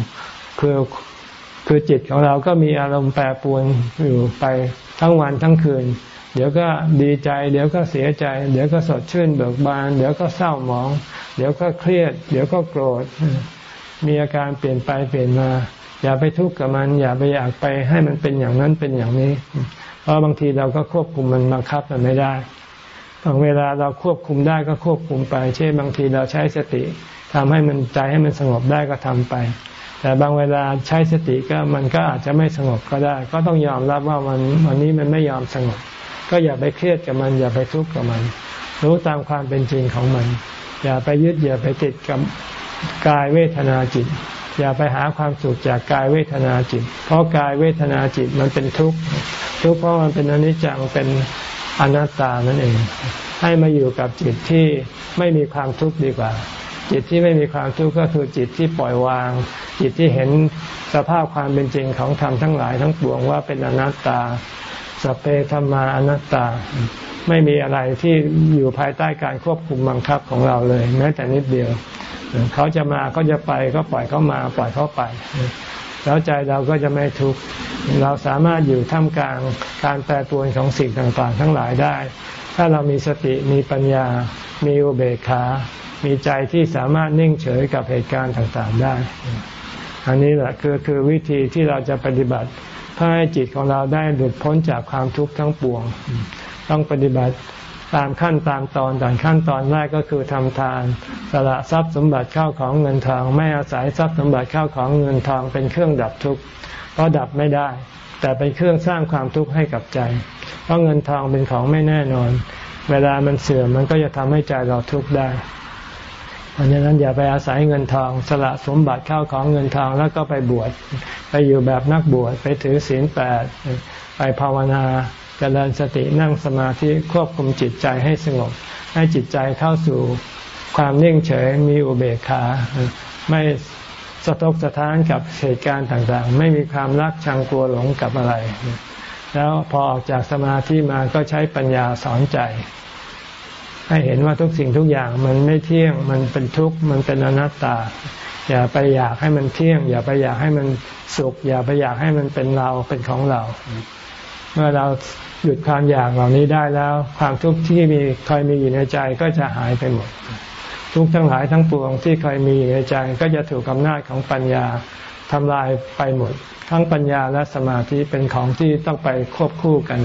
S1: คือ คือจิตของเราก็มีอารมณ์แปรปรวนอยู่ไปทั้งวันทั้งคืน เดี๋ยวก็ดีใจ เดี๋ยวก็เสียใจ เดี๋ยวก็สดชื่นเบิกบาน เดี๋ยวก็เศร้าหมอง เดี๋ยวก็เครียด เดี๋ยวก็โกรธ มีอาการเปลี่ยนไปเปลี่ยนมา อย่าไปทุกข์กับมัน อย่าไปอยากไปให้มันเป็นอย่างนั้นเป็นอย่างนี้ เพราะบางทีเราก็ควบคุมมันบังคับมันไม่ได้บางเวลาเราควบคุมได้ก็ควบคุมไป เช่นบางทีเราใช้สติทำให้มันใจให้มันสงบได้ก็ทำไป แต่บางเวลาใช้สติก็มันก็อาจจะไม่สงบก็ได้ ก็ต้องยอมรับว่ามันวันนี้มันไม่ยอมสงบ ก็อย่าไปเครียดกับมัน อย่าไปทุกข์กับมัน รู้ตามความเป็นจริงของมัน อย่าไปยึดอย่าไปติดกับกายเวทนาจิต อย่าไปหาความสุขจากกายเวทนาจิต เพราะกายเวทนาจิตมันเป็นทุกข์ทุกข์เพราะมันเป็นอนิจจังเป็นอนัตตานั่นเอง ให้มาอยู่กับจิตที่ไม่มีความทุกข์ดีกว่า จิตที่ไม่มีความทุกข์ก็คือจิตที่ปล่อยวาง จิตที่เห็นสภาพความเป็นจริงของธรรมทั้งหลายทั้งปวงว่าเป็นอนัตตาสเปธรรมาอนัตตา ไม่มีอะไรที่อยู่ภายใต้การควบคุมบังคับของเราเลย แม้แต่นิดเดียว เขาจะมาเขาจะไปก็ปล่อยเขามาปล่อยเขาไป แล้วใจเราก็จะไม่ทุกข์เราสามารถอยู่ท่ามกลางการแปรปรวนของสิ่งต่างๆ ทั้งหลายได้ ถ้าเรามีสติมีปัญญา มีอุเบกขา มีใจที่สามารถนิ่งเฉยกับเหตุการณ์ต่างๆได้ อันนี้แหละคือคือวิธีที่เราจะปฏิบัติเพื่อให้จิตของเราได้หลุดพ้นจากความทุกข์ทั้งปวง ต้องปฏิบัติตามขั้นตามตอนแต่ขั้นตอนแรกก็คือทำทาน สละทรัพย์สมบัติเข้าของเงินทอง ไม่อาศัยทรัพย์สมบัติเข้าของเงินทองเป็นเครื่องดับทุกข์เพราะดับไม่ได้ แต่เป็นเครื่องสร้างความทุกข์ให้กับใจ เพราะเงินทองเป็นของไม่แน่นอน เวลามันเสื่อมมันก็จะทำให้ใจเราทุกข์ได้ เพราะฉะนั้นอย่าไปอาศัยเงินทองสละสมบัติเข้าของเงินทองแล้วก็ไปบวชไปอยู่แบบนักบวชไปถือศีลแปดไปภาวนาจเจริญสตินั่งสมาธิควบคุมจิตใจให้สงบ ให้จิตใจเข้าสู่ความนิ่งเฉยมีอุเบกขา ไม่สะทกสะท้านกับเหตุการณ์ต่างๆ ไม่มีความรักชังกลัวหลงกับอะไร แล้วพอออกจากสมาธิมาก็ใช้ปัญญาสอนใจ ให้เห็นว่าทุกสิ่งทุกอย่างมันไม่เที่ยง มันเป็นทุกข์ มันเป็นอนัตตา อย่าไปอยากให้มันเที่ยง อย่าไปอยากให้มันสุข อย่าไปอยากให้มันเป็นเรา เป็นของเรา เมื่อเราหยุดความอยากเหล่านี้ได้แล้ว ความทุกข์ที่มีเคยมีอยู่ในใจก็จะหายไปหมด ทุกทั้งหลายทั้งปวงที่เคยมีอยู่ในใจก็จะถูกอำนาจของปัญญาทำลายไปหมด ทั้งปัญญาและสมาธิเป็นของที่ต้องไปควบคู่กัน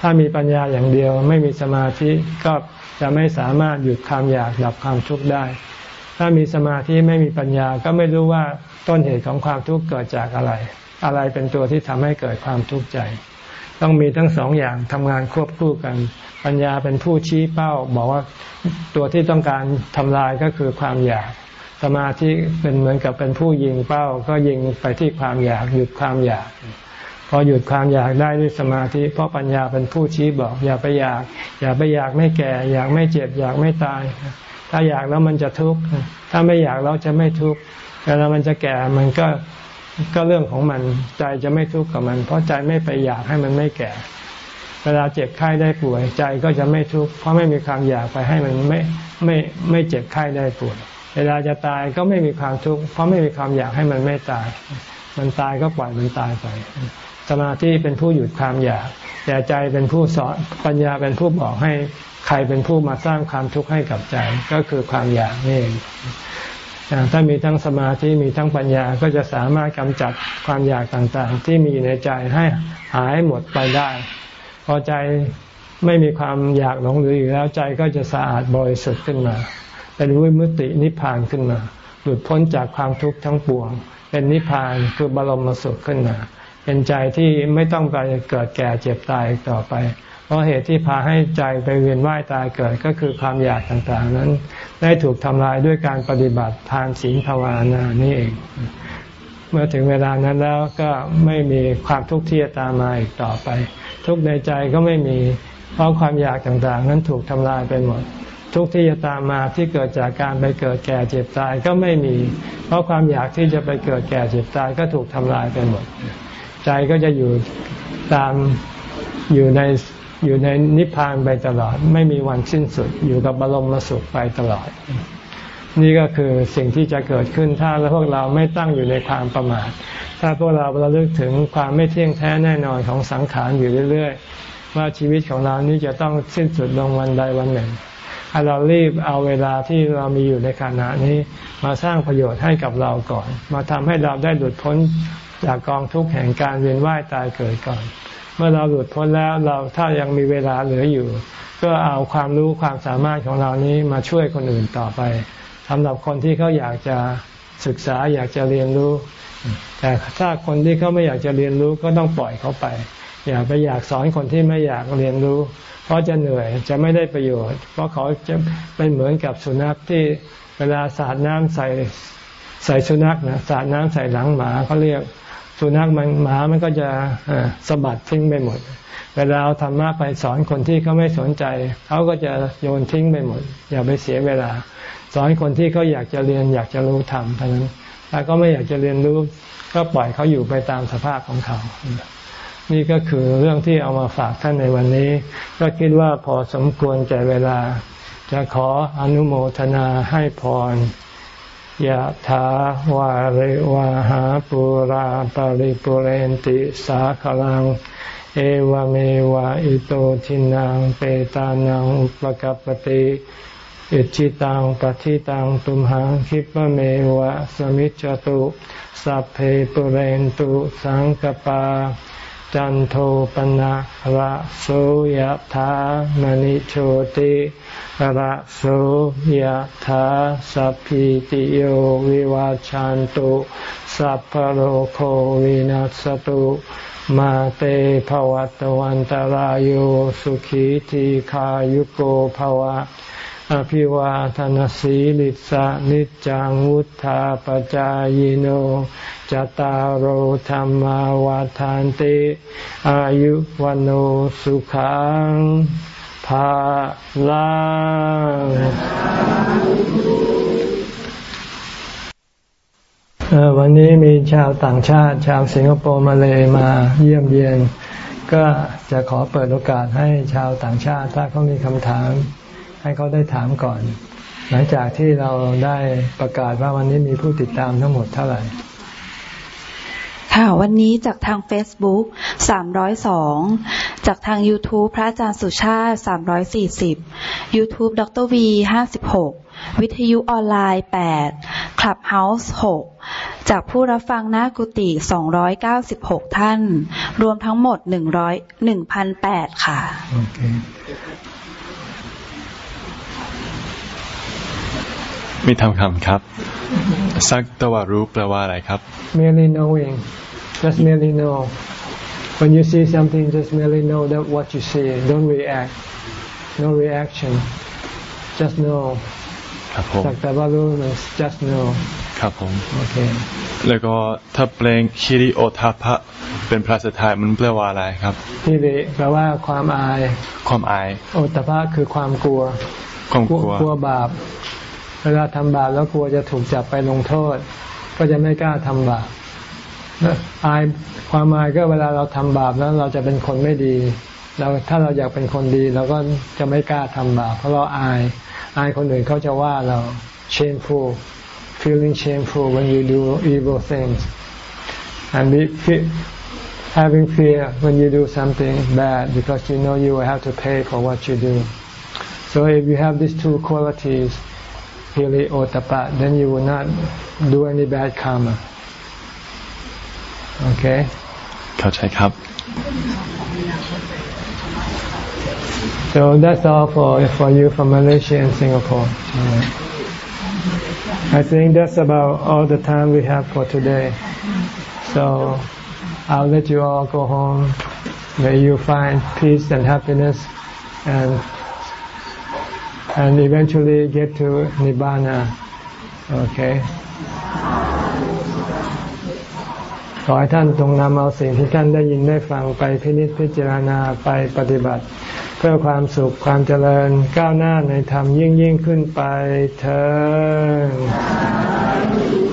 S1: ถ้ามีปัญญาอย่างเดียวไม่มีสมาธิก็จะไม่สามารถหยุดความอยากดับความทุกข์ได้ ถ้ามีสมาธิไม่มีปัญญาก็ไม่รู้ว่าต้นเหตุของความทุกข์เกิดจากอะไร อะไรเป็นตัวที่ทำให้เกิดความทุกข์ใจ ต้องมีทั้งสองอย่างทำงานควบคู่กัน ปัญญาเป็นผู้ชี้เป้า บอกว่าตัวที่ต้องการทำลายก็คือความอยาก สมาธิเป็นเหมือนกับเป็นผู้ยิงเป้า ก็ยิงไปที่ความอยากหยุดความอยาก พอหยุดความอยากได้ด้วยสมาธิ เพราะปัญญาเป็นผู้ชี้บอก อย่าไปอยาก อย่าไปอยากไม่แก่ อยากไม่เจ็บ อยากไม่ตาย ถ้าอยากแล้วมันจะทุกข์ถ้าไม่อยากแล้วจะไม่ทุกข์เวลามันจะแก่มันก็ก็เรื่องของมันใจจะไม่ทุกข์กับมัน เพราะใจไม่ไปอยากให้มันไม่แก่ เวลาเจ็บไข้ได้ป่วย ใจก็จะไม่ทุกข์เพราะไม่มีความอยากไปให้มันไม่ไม่ไม่เจ็บไข้ได้ป่วย เวลาจะตายก็ไม่มีความทุกข์เพราะไม่มีความอยากให้มันไม่ตาย มันตายก็ปล่อยมันตายไป สมาธิเป็นผู้หยุดความอยากแต่ใจเป็นผู้สอนปัญญาเป็นผู้บอกให้ใครเป็นผู้มาสร้างความทุกข์ให้กับใจก็คือความอยากนี่เองถ้ามีทั้งสมาธิมีทั้งปัญญาก็จะสามารถกำจัดความอยากต่างๆ ที่มีอยู่ในใจให้หายหมดไปได้ พอใจไม่มีความอยากหลงเหลืออยู่แล้วใจก็จะสะอาดบริสุทธิ์ขึ้นมา เป็นวิมุตินิพพานขึ้นมา หลุดพ้นจากความทุกข์ทั้งปวง เป็นนิพพานคือบรมสุขขึ้นมา เป็นใจที่ไม่ต้องไปเกิดแก่เจ็บตายต่อไป เพราะเหตุที่พาให้ใจไปเวียนว่ายตายเกิดก็คือความอยากต่างๆ นั้น ได้ถูกทำลายด้วยการปฏิบัติทานศีลภาวนานี่เอง เมื่อถึงเวลานั้นแล้วก็ไม่มีความทุกข์ที่จะตามมาอีกต่อไป ทุกในใจก็ไม่มี เพราะความอยากต่างๆ นั้นถูกทำลายไปหมดทุกที่จะตามมาที่เกิดจากการไปเกิดแก่เจ็บตายก็ไม่มี เพราะความอยากที่จะไปเกิดแก่เจ็บตายก็ถูกทำลายไปหมด ใจก็จะอยู่ตามอยู่ในอยู่ในนิพพานไปตลอด ไม่มีวันสิ้นสุด อยู่กับบรมสุขไปตลอด นี่ก็คือสิ่งที่จะเกิดขึ้นถ้าพวกเราไม่ตั้งอยู่ในความประมาทถ้าพวกเราเราลึกถึงความไม่เที่ยงแท้แน่นอนของสังขารอยู่เรื่อยๆ ว่าชีวิตของเรานี้จะต้องสิ้นสุดลงวันใดวันหนึ่งให้เรารีบเอาเวลาที่เรามีอยู่ในขณะนี้มาสร้างประโยชน์ให้กับเราก่อน มาทำให้เราได้หลุดพ้น จากกองทุกข์แห่งการเวียนว่ายตายเกิดก่อน เมื่อเราหลุดพ้นแล้วเราถ้ายังมีเวลาเหลืออยู่ ก็เอาความรู้ความสามารถของเรานี้มาช่วยคนอื่นต่อไปสำหรับคนที่เขาอยากจะศึกษาอยากจะเรียนรู้ แต่ถ้าคนที่เขาไม่อยากจะเรียนรู้ก็ต้องปล่อยเขาไป อย่าไปอยากสอนคนที่ไม่อยากเรียนรู้ เพราะจะเหนื่อยจะไม่ได้ประโยชน์ เพราะเขาจะเป็นเหมือนกับสุนัขที่เวลาสาดน้ำใส่ใส่สุนัขนะสาดน้ำใส่หลังหมาเขาเรียก สุนัขมันหมามันก็จะสะบัดทิ้งไปหมด เวลาเอาธรรมะไปสอนคนที่เขาไม่สนใจ เขาก็จะโยนทิ้งไปหมด อย่าไปเสียเวลา สอนคนที่เขาอยากจะเรียนอยากจะรู้ธรรมเท่านั้นถ้าก็ไม่อยากจะเรียนรู้ ก็ปล่อยเขาอยู่ไปตามสภาพของเขา นี่ก็คือเรื่องที่เอามาฝากท่านในวันนี้ ก็คิดว่าพอสมควรแก่เวลา จะขออนุโมทนาให้พร ยะถาวาริวาหาปุราปาริปุเรนติสาขลัง เอวเมวะอิโตทินังเปตานังอุปกปติอิจิตังปฏิตังตุมหังคิปเมวะสมิจจตุ สัพเพปุเรนตุสังกปา จันโทปนะระโสยธามณิโชติระโสยธาสัพพิติโยวิวาจันตุสัพพโรโควินัสตุมาเตภวัตวันตารโยสุขีทีขายุโกภวะ อภิวาทนสีลิสะนิจังวุธาปจายโนจตารโหธรรมวาทานติอายุวันโอสุขังภาลังวันนี้มีชาวต่างชาติ ชาวสิงคโปร์มาเลยมาเยี่ยมเยียน ก็จะขอเปิดโอกาสให้ชาวต่างชาติ ถ้าเขามีคำถาม ให้เขาได้ถามก่อน หลังจากที่เราได้ประกาศว่าวันนี้มีผู้ติดตามทั้งหมดเท่าไหร่
S2: ค่ะวันนี้จากทาง Facebook 302 จากทาง YouTube พระอาจารย์สุชาติ 340 YouTube ดร V 56 วิทยุออนไลน์ 8 Clubhouse 6 จากผู้รับฟังหน้ากุฏิ296 ท่าน รวมทั้งหมด 100 1,008 ค่ะ okay.
S3: มีทำคำครับ สักตวารู้แปลว่าอะไรครับ
S1: merely knowing just merely know when you see something just merely know that what you see don't react no reaction just know
S3: ครับผม
S1: สักแต่ว่ารู้ just know
S3: ครับผม
S1: โอเค
S3: แล้วก็ถ้าเพลงคิริโอทาพะเป็นภาษาไทยมันแปลว่าอะไรครับ
S1: คิริแปลว่าความอาย
S3: ความอาย
S1: โอตพะคือความกลัว
S3: ความกลัว
S1: กลัวบาป เวลาทำบาปแล้วกลัวจะถูกจับไปลงโทษ ก็จะไม่กล้าทำบาปอายความอายก็เวลาเราทำบาปแล้วเราจะเป็นคนไม่ดี เราถ้าเราอยากเป็นคนดีเราก็จะไม่กล้าทำบาปเพราะเราอาย อายคนอื่นเขาจะว่าเรา shameful feeling shameful when you do evil things and be having fear when you do something bad because you know you will have to pay for what you do so if you have these two qualities hili otapa, then you will not do any bad karma. Okay?
S3: เข้าใจครับ
S1: So that's all for for you from Malaysia and Singapore. Right. I think that's about all the time we have for today. So I'll let you all go home. May you find peace and happiness and and eventually get to nibbana. Okay. ขอให้ท่านจงนำเอาสิ่งที่ท่านได้ยินได้ฟังไปพินิจพิจารณาไปปฏิบัติ เพื่อความสุขความเจริญก้าวหน้าในธรรมยิ่งยิ่งขึ้นไปเถิด